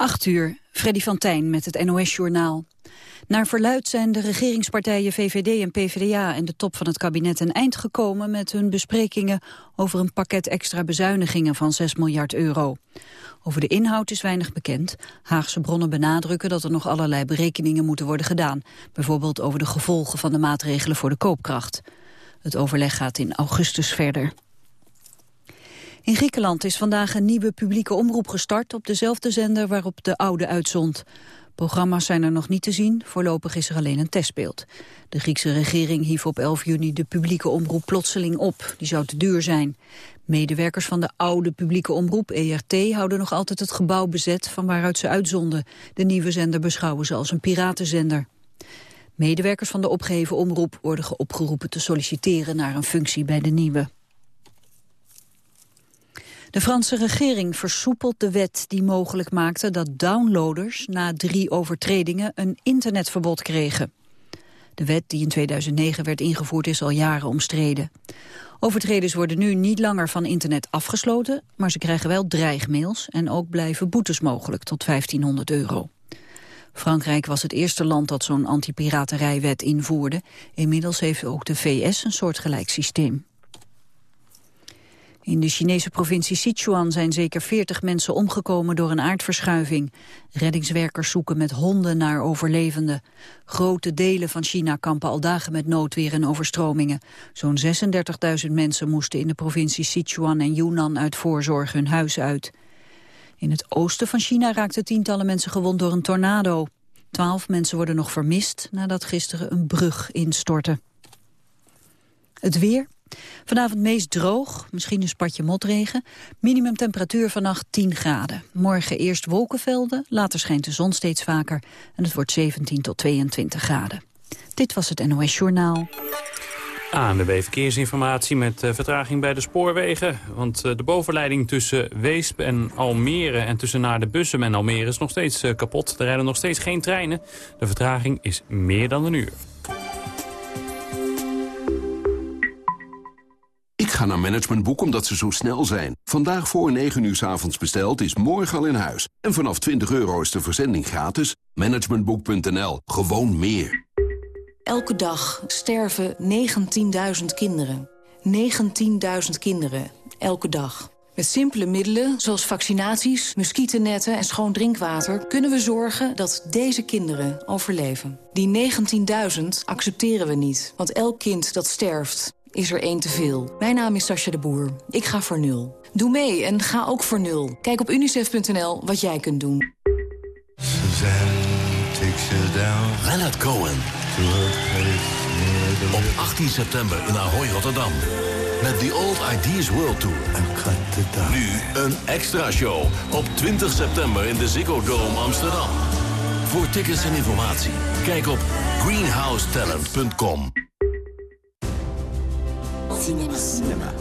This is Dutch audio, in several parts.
8 uur, Freddy van Tijn met het NOS-journaal. Naar verluid zijn de regeringspartijen VVD en PvdA en de top van het kabinet een eind gekomen met hun besprekingen over een pakket extra bezuinigingen van 6 miljard euro. Over de inhoud is weinig bekend. Haagse bronnen benadrukken dat er nog allerlei berekeningen moeten worden gedaan. Bijvoorbeeld over de gevolgen van de maatregelen voor de koopkracht. Het overleg gaat in augustus verder. In Griekenland is vandaag een nieuwe publieke omroep gestart op dezelfde zender waarop de oude uitzond. Programma's zijn er nog niet te zien, voorlopig is er alleen een testbeeld. De Griekse regering hief op 11 juni de publieke omroep plotseling op. Die zou te duur zijn. Medewerkers van de oude publieke omroep, ERT, houden nog altijd het gebouw bezet van waaruit ze uitzonden. De nieuwe zender beschouwen ze als een piratenzender. Medewerkers van de opgeheven omroep worden opgeroepen te solliciteren naar een functie bij de nieuwe. De Franse regering versoepelt de wet die mogelijk maakte dat downloaders na drie overtredingen een internetverbod kregen. De wet die in 2009 werd ingevoerd is al jaren omstreden. Overtreders worden nu niet langer van internet afgesloten, maar ze krijgen wel dreigmails en ook blijven boetes mogelijk tot 1500 euro. Frankrijk was het eerste land dat zo'n antipiraterijwet invoerde. Inmiddels heeft ook de VS een soortgelijk systeem. In de Chinese provincie Sichuan zijn zeker 40 mensen omgekomen door een aardverschuiving. Reddingswerkers zoeken met honden naar overlevenden. Grote delen van China kampen al dagen met noodweer en overstromingen. Zo'n 36.000 mensen moesten in de provincie Sichuan en Yunnan uit voorzorg hun huis uit. In het oosten van China raakten tientallen mensen gewond door een tornado. Twaalf mensen worden nog vermist nadat gisteren een brug instortte. Het weer, Vanavond meest droog, misschien een spatje motregen. Minimumtemperatuur vannacht 10 graden. Morgen eerst wolkenvelden, later schijnt de zon steeds vaker. En het wordt 17 tot 22 graden. Dit was het NOS Journaal. ANWB Verkeersinformatie met uh, vertraging bij de spoorwegen. Want uh, de bovenleiding tussen Weesp en Almere en tussen naar de Bussum en Almere is nog steeds uh, kapot. Er rijden nog steeds geen treinen. De vertraging is meer dan een uur. Ga naar Managementboek omdat ze zo snel zijn. Vandaag voor 9 uur s avonds besteld is morgen al in huis. En vanaf 20 euro is de verzending gratis. Managementboek.nl. Gewoon meer. Elke dag sterven 19.000 kinderen. 19.000 kinderen. Elke dag. Met simpele middelen, zoals vaccinaties, muggennetten en schoon drinkwater... kunnen we zorgen dat deze kinderen overleven. Die 19.000 accepteren we niet, want elk kind dat sterft is er één te veel. Mijn naam is Sascha de Boer. Ik ga voor nul. Doe mee en ga ook voor nul. Kijk op unicef.nl wat jij kunt doen. Leonard Cohen. Op 18 september in Ahoy, Rotterdam. Met The Old Ideas World Tour. Nu een extra show op 20 september in de Ziggo Dome Amsterdam. Voor tickets en informatie, kijk op greenhousetalent.com. Cinema.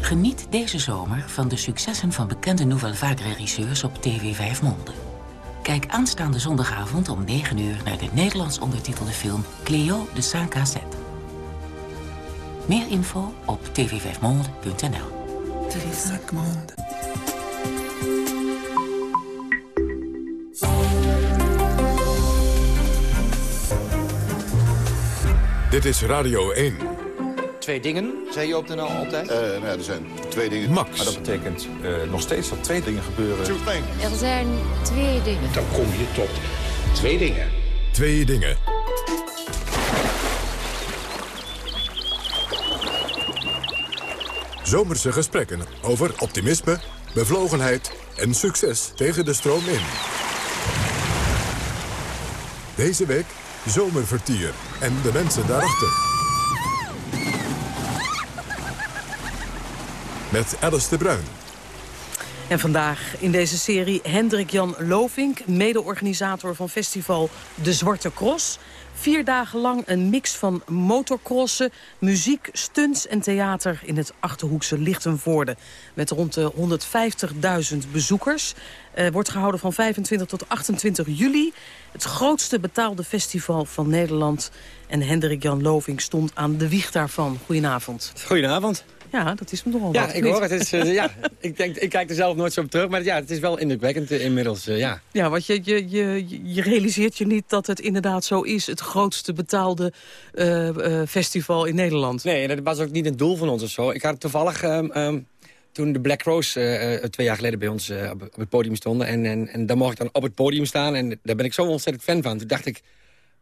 Geniet deze zomer van de successen van bekende Nouvelle Vague-regisseurs op TV 5 Monde. Kijk aanstaande zondagavond om 9 uur naar de Nederlands ondertitelde film Cleo de Saint-Cassette. Meer info op tv5monde.nl Dit is Radio 1 twee dingen, zei je op de NL altijd? Uh, nou er zijn twee dingen. Max. Maar dat betekent uh, nog steeds dat twee dingen gebeuren. Er zijn twee dingen. Dan kom je tot twee dingen. Twee dingen. Zomerse gesprekken over optimisme, bevlogenheid en succes tegen de stroom in. Deze week Zomervertier en de mensen daarachter. Met Alice de Bruin. En vandaag in deze serie Hendrik Jan Lovink, mede-organisator van festival De Zwarte Cross. Vier dagen lang een mix van motorcrossen, muziek, stunts en theater in het Achterhoekse Lichtenvoorde. Met rond de 150.000 bezoekers. Uh, wordt gehouden van 25 tot 28 juli. Het grootste betaalde festival van Nederland. En Hendrik Jan Lovink stond aan de wieg daarvan. Goedenavond. Goedenavond. Ja, dat is me nogal Ja, wat, ik niet? hoor het. is, eh, ja, ik, denk, ik kijk er zelf nooit zo op terug, maar ja, het is wel indrukwekkend eh, inmiddels. eh, ja. Ja, want je, je, je, je realiseert je niet dat het inderdaad zo is. Het grootste betaalde festival in Nederland. Nee, dat was ook niet een doel van ons of zo. Ik had toevallig... ehm, ehm, toen de Black Rose twee jaar geleden bij ons op, het podium stonden... En, en, en dan mocht ik dan op het podium staan en daar ben ik zo ontzettend fan van. Toen dacht ik,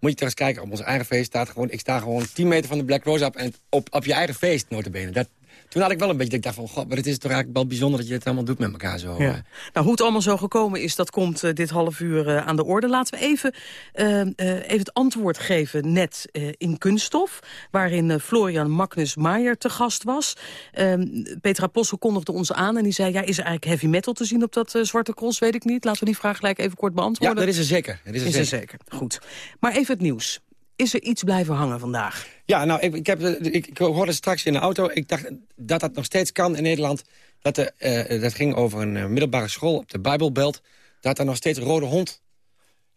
moet je toch eens kijken, op ons eigen feest staat gewoon... ik sta gewoon 10 meter van de Black Rose op en op, op je eigen feest, notabene. Dat, toen had ik wel een beetje, ik dacht van, god, maar het is toch eigenlijk wel bijzonder... dat je het allemaal doet met elkaar zo. Ja. eh. Nou, hoe het allemaal zo gekomen is, dat komt eh, dit half uur eh, aan de orde. Laten we even, even het antwoord geven net in Kunststof... waarin Florian Magnus Maier te gast was. Ehm, Petra Possel kondigde ons aan en die zei... ja, is er eigenlijk heavy metal te zien op dat Zwarte Cross? Weet ik niet. Laten we die vraag gelijk even kort Ja, beantwoorden. dat is er zeker. Dat is er Is er zeker. Goed. Maar even het nieuws. Is er iets blijven hangen vandaag? Ja, nou, ik, ik, heb, eh, ik, hoorde straks in de auto... ik dacht dat dat nog steeds kan in Nederland. Dat, er, eh, dat ging over een eh, middelbare school op de Bijbelbelt... dat er nog steeds rode hond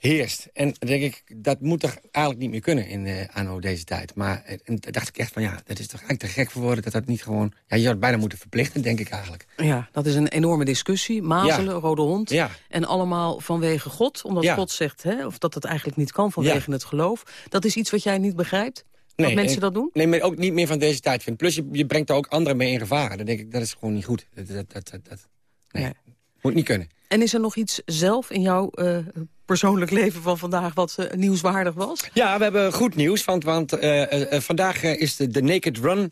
heerst. En denk ik, dat moet toch eigenlijk niet meer kunnen in eh anno deze tijd. Maar eh, en dacht ik echt van, ja, dat is toch eigenlijk te gek voor woorden... dat dat niet gewoon... Ja, je had bijna moeten verplichten, denk ik eigenlijk. Ja, dat is een enorme discussie. Mazelen, Ja. rode hond. Ja. En allemaal vanwege God. Omdat Ja. God zegt, hè, of dat het eigenlijk niet kan vanwege het geloof. Dat is iets wat jij niet begrijpt? dat mensen en- dat doen? Nee, maar ook niet meer van deze tijd vindt. Plus, je, je brengt er ook anderen mee in gevaar. Dan denk ik, dat is gewoon niet goed. Dat, dat, dat, dat, dat- nee, Nee. moet niet kunnen. En is er nog iets zelf in jouw eh, persoonlijk leven van vandaag wat eh, nieuwswaardig was? Ja, we hebben goed nieuws, want, want eh, eh, vandaag is de, de Naked Run...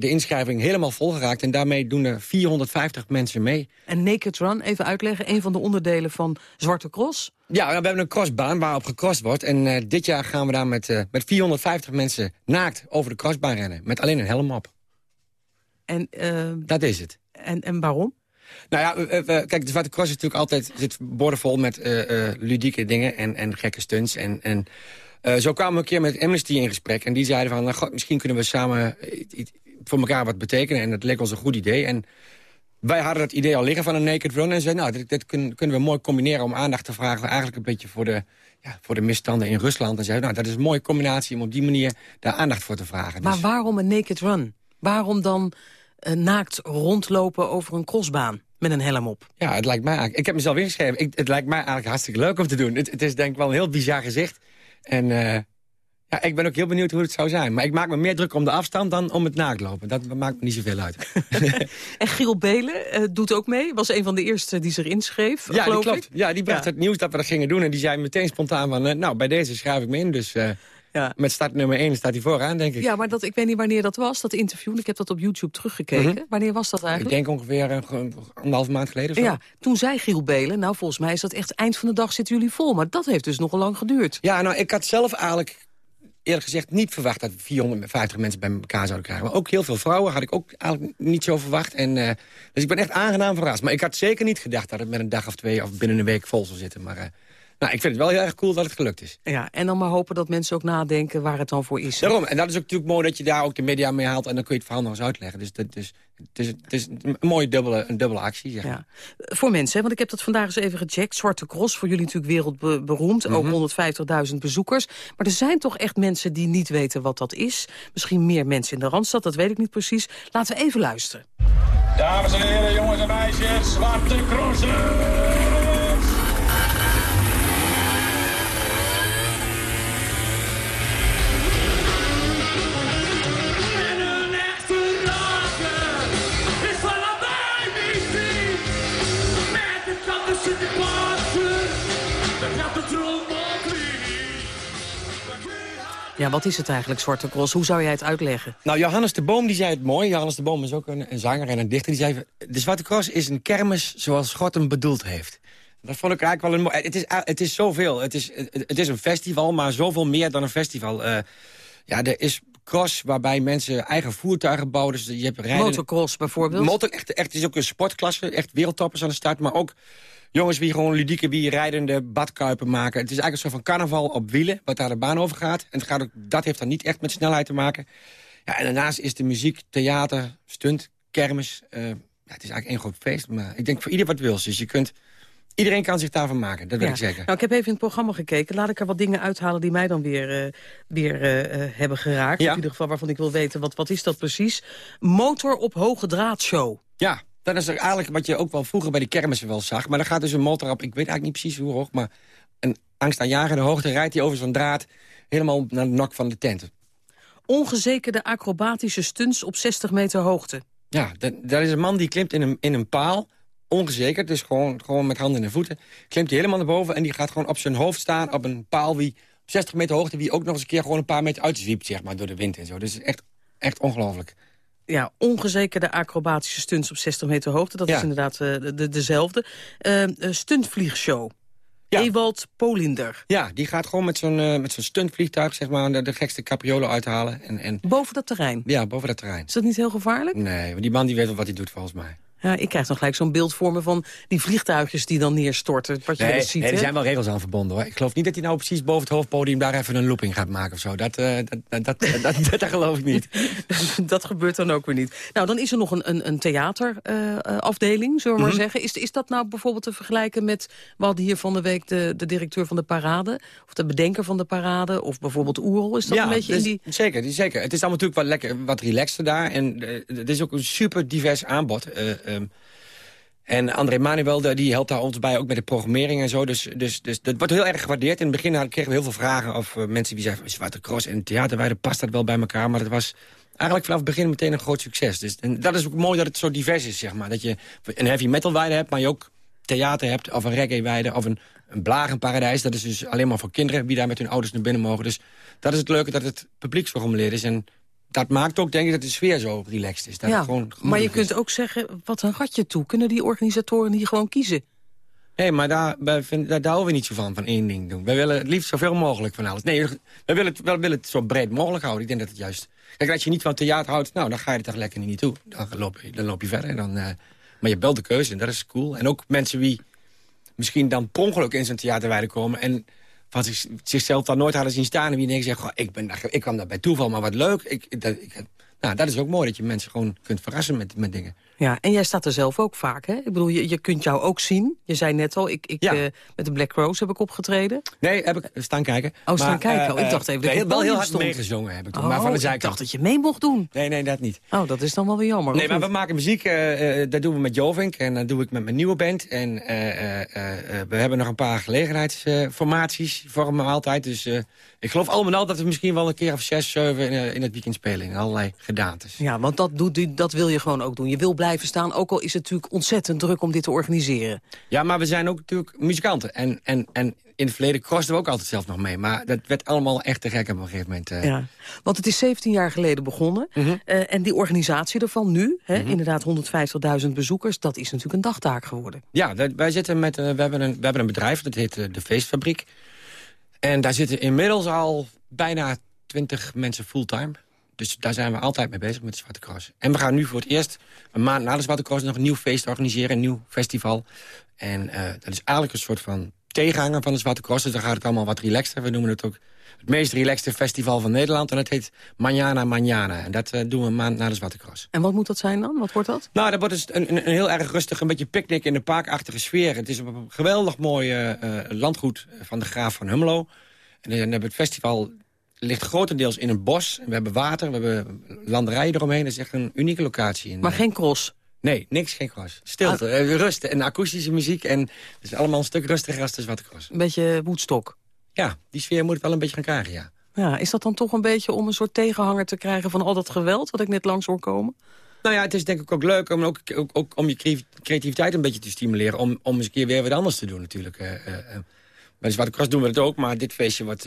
de inschrijving helemaal volgeraakt. En daarmee doen er 450 mensen mee. En Naked Run, even uitleggen, een van de onderdelen van Zwarte Cross. Ja, we hebben een crossbaan waarop gecrossed wordt. En dit jaar gaan we daar met, met 450 mensen naakt over de crossbaan rennen. Met alleen een helm op. En, Dat is het. en, en waarom? Nou ja, we- we- kijk, de Zwarte Cross is natuurlijk altijd... zit boordevol met eh, eh, ludieke dingen en, en gekke stunts. En, en eh, zo kwamen we een keer met Amnesty in gesprek. En die zeiden van, nou, god, misschien kunnen we samen voor elkaar wat betekenen. En dat leek ons een goed idee. En wij hadden het idee al liggen van een naked run. En zeiden, nou, dit, dit kun- kunnen we mooi combineren om aandacht te vragen. Eigenlijk een beetje voor de, ja, voor de misstanden in Rusland. En zeiden, nou, dat is een mooie combinatie om op die manier daar aandacht voor te vragen. Maar Dus- waarom een Naked Run? Waarom dan eh, naakt rondlopen over een crossbaan met een helm op? Ja, het lijkt mij eigenlijk... Ik heb mezelf ingeschreven. Ik, het lijkt mij eigenlijk hartstikke leuk om te doen. Het, het is denk ik wel een heel bizar gezicht. En eh, ja, ik ben ook heel benieuwd hoe het zou zijn. Maar ik maak me meer druk om de afstand dan om het naaktlopen. Dat maakt me niet zoveel uit. En Giel Belen eh, doet ook mee. Was een van de eerste die zich inschreef, ja, die geloof klopt. ik. Ja, die bracht Ja. het nieuws dat we dat gingen doen. En die zei meteen spontaan van... eh, nou, bij deze schrijf ik me in. Dus eh, Ja. met start nummer 1 staat hij vooraan, denk ik. Ja, maar dat, ik weet niet wanneer dat was, dat interview. Ik heb dat op YouTube teruggekeken. Mhm. Wanneer was dat ik eigenlijk? denk ongeveer een, een anderhalve maand geleden of zo. Ja, toen zei Giel Belen, nou volgens mij is dat echt eind van de dag zitten jullie vol. Maar dat heeft dus nogal lang geduurd. Ja, nou, ik had zelf eigenlijk eerlijk gezegd niet verwacht... dat we 450 mensen bij elkaar zouden krijgen. Maar ook heel veel vrouwen had ik ook eigenlijk niet zo verwacht. En, eh, dus ik ben echt aangenaam verrast. Maar ik had zeker niet gedacht dat het met een dag of twee... of binnen een week vol zou zitten. Maar eh, nou, ik vind het wel heel erg cool dat het gelukt is. Ja, en dan maar hopen dat mensen ook nadenken waar het dan voor is. Daarom, en dat is ook natuurlijk mooi dat je daar ook de media mee haalt... en dan kun je het verhaal nog eens uitleggen. Dus dat, dus, het, is, het is een mooie dubbele, een dubbele actie, zeg. Ja. Voor mensen, hè, want ik heb dat vandaag eens even gecheckt. Zwarte Cross, voor jullie natuurlijk wereldberoemd. Mhm. Ook 150.000 bezoekers. Maar er zijn toch echt mensen die niet weten wat dat is. Misschien meer mensen in de Randstad, dat weet ik niet precies. Laten we even luisteren. Dames en heren, jongens en meisjes, Zwarte Crossers! Ja, wat is het eigenlijk, Zwarte Cross? Hoe zou jij het uitleggen? Nou, Johannes de Boom die zei het mooi. Johannes de Boom is ook een, een zanger en een dichter. Die zei, de Zwarte Cross is een kermis zoals God hem bedoeld heeft. Dat vond ik eigenlijk wel een mooi... Het is, het is zoveel. Het is, het, het is een festival, maar zoveel meer dan een festival. Eh, ja, er is cross waarbij mensen eigen voertuigen bouwen. Dus je hebt rijden... Motocross bijvoorbeeld? Motor, echt, echt, het is ook een sportklasse. Echt wereldtoppers aan de start. Maar ook jongens die gewoon ludieke, wie rijdende badkuipen maken. Het is eigenlijk een soort van carnaval op wielen, wat daar de baan over gaat. En het gaat ook, dat heeft dan niet echt met snelheid te maken. Ja, en daarnaast is de muziek, theater, stunt, kermis. eh, ja, het is eigenlijk één groot feest. Maar ik denk voor ieder wat wil. Dus je kunt Iedereen kan zich daarvan maken, dat Ja. ik zeker. Nou, ik heb even in het programma gekeken. Laat ik er wat dingen uithalen die mij dan weer, eh, weer eh, hebben geraakt. Ja. In ieder geval waarvan ik wil weten, wat, wat is dat precies? Motor op hoge draad show. Ja, dat is eigenlijk wat je ook wel vroeger bij de kermissen wel zag. Maar dan gaat dus een motor op, ik weet eigenlijk niet precies hoe hoog... maar een angstaanjagende hoogte rijdt hij over zo'n draad... helemaal naar de nok van de tent. Ongezekerde acrobatische stunts op 60 meter hoogte. Ja, dat is een man die klimt in een, in een paal, ongezekerd, dus gewoon, gewoon met handen en voeten. Klimt hij helemaal naar boven en die gaat gewoon op zijn hoofd staan... op een paal wie op 60 meter hoogte... wie ook nog eens een keer gewoon een paar meter uitzwiept, zeg maar, door de wind en zo. Dus echt, echt ongelooflijk. Ja, ongezekerde acrobatische stunts op 60 meter hoogte. Dat Ja. is inderdaad eh, de, dezelfde. Eh, eh, stuntvliegshow. Ewald Polinder. Ja, die gaat gewoon met zo'n eh, met zo'n stuntvliegtuig, zeg maar, de, de gekste capriolen uithalen. En, en, Boven dat terrein. ja, boven dat terrein. Is dat niet heel gevaarlijk? Nee, maar die man die weet wel wat hij doet, volgens mij. Ja, ik krijg dan gelijk zo'n beeld voor me van die vliegtuigjes die dan neerstorten. Wat je Nee, ziet, nee, er zijn wel regels aan verbonden, hoor. Ik geloof niet dat hij nou precies boven het hoofdpodium daar even een looping gaat maken of zo. Dat, eh, dat, dat, dat, dat, geloof ik niet. dat gebeurt dan ook weer niet. Nou, dan is er nog een, een, een theaterafdeling, zullen we maar Mhm. zeggen. Is, is dat nou bijvoorbeeld te vergelijken met... we hadden hier van de week de, de directeur van de parade... of de bedenker van de parade, of bijvoorbeeld Oerol. Is dat ja, een beetje dus- in die... zeker, die- zeker. Het is allemaal natuurlijk wat lekker, wat relaxter daar. En eh, het is ook een super divers aanbod. Eh, ehm. en André Manuel, die helpt daar ons bij, ook met de programmering en zo. Dus, dus, dus dat wordt heel erg gewaardeerd. In het begin kregen we heel veel vragen of eh, mensen die zeiden... Zwarte Cross en theaterweide, past dat wel bij elkaar? Maar dat was eigenlijk vanaf het begin meteen een groot succes. Dus, en dat is ook mooi dat het zo divers is, zeg maar. Dat je een heavy metal weide hebt, maar je ook theater hebt... of een reggae weide, of een, een blagenparadijs. Dat is dus alleen maar voor kinderen, die daar met hun ouders naar binnen mogen. Dus dat is het leuke, dat het publieksgeformuleerd is. En dat maakt ook, denk ik, dat de sfeer zo relaxed is. Dat ja, gewoon maar je is. kunt ook zeggen, wat een ratje toe. Kunnen die organisatoren die gewoon kiezen? Nee, maar daar, wij vinden, daar, daar houden we niet zo van, van één ding doen. Wij willen het liefst zoveel mogelijk van alles. Nee, wij willen het, wij willen het zo breed mogelijk houden. Ik denk dat het juist... Kijk, als je niet van theater houdt, nou, dan ga je er toch lekker niet toe. Dan loop je, dan loop je verder. Dan, eh, maar je wel de keuze en dat is cool. En ook mensen die misschien dan per ongeluk in zo'n theaterweide komen... en van zich, zichzelf daar nooit hadden zien staan... en wie zeggen, goh, ik, ben, ik kwam daar bij toeval, maar wat leuk. Ik, dat, ik, nou, dat is ook mooi, dat je mensen gewoon kunt verrassen met, met dingen. Ja, en jij staat er zelf ook vaak, hè? Ik bedoel, je, je kunt jou ook zien. Je zei net al, ik, ik, Ja. eh, met de Black Rose heb ik opgetreden. Nee, heb ik staan kijken. Oh, staan kijken. eh, Oh, ik dacht even dat eh, op wel heel hard stond. meegezongen heb ik toen, Oh, maar van de ik dacht dat je mee mocht doen. Nee, nee, dat niet. Oh, dat is dan wel weer jammer. Nee, maar we maken muziek, eh, eh, dat doen we met Jovink en dat doe ik met mijn nieuwe band. En eh, eh, eh, eh, we hebben nog een paar gelegenheidsformaties, vormen we altijd. Dus eh, ik geloof allemaal al dat we misschien wel een keer of zes, zeven in, eh, in het weekend spelen. In allerlei gedaantes. Ja, want dat, doet, dat wil je gewoon ook doen. Je wil blijven staan, ook al is het natuurlijk ontzettend druk om dit te organiseren. Ja, maar we zijn ook natuurlijk muzikanten. En, en, en in het verleden krosten we ook altijd zelf nog mee. Maar dat werd allemaal echt te gek op een gegeven moment. eh. Ja, want het is 17 jaar geleden begonnen. Mhm. Eh, en die organisatie ervan nu, hè, inderdaad 150.000 bezoekers... dat is natuurlijk een dagtaak geworden. Ja, dat- wij zitten met, eh, we, hebben een, we hebben een bedrijf, dat heet De Feestfabriek. En daar zitten inmiddels al bijna 20 mensen fulltime. Dus daar zijn we altijd mee bezig met de Zwarte Cross. En we gaan nu voor het eerst, een maand na de Zwarte Cross... nog een nieuw feest organiseren, een nieuw festival. En eh, dat is eigenlijk een soort van tegenhanger van de Zwarte Cross. Dus dan gaat het allemaal wat relaxter. We noemen het ook het meest relaxte festival van Nederland. En dat heet Manjana Manjana. En dat eh, doen we een maand na de Zwarte Cross. En wat moet dat zijn dan? Wat wordt dat? Nou, dat wordt dus een, een, heel erg rustig, een beetje picknick in de parkachtige sfeer. Het is een geweldig mooi eh, landgoed van de Graaf van Hummelo. En dan hebben we het festival ligt grotendeels in een bos. We hebben water, we hebben landerijen eromheen. Dat is echt een unieke locatie. In, Maar eh, geen cross? Nee, niks, geen cross. Stilte, eh, rust en akoestische muziek. En het is allemaal een stuk rustiger als de Zwarte Cross. Een beetje woedstok? Ja, die sfeer moet het wel een beetje gaan krijgen, ja. Ja, is dat dan toch een beetje om een soort tegenhanger te krijgen... van al dat geweld wat ik net langs hoor komen? Nou ja, het is denk ik ook leuk om, ook, ook, ook om je cre- creativiteit een beetje te stimuleren. Om, om eens een keer weer wat anders te doen natuurlijk. Bij de Zwarte Cross doen we het ook, maar dit feestje wordt,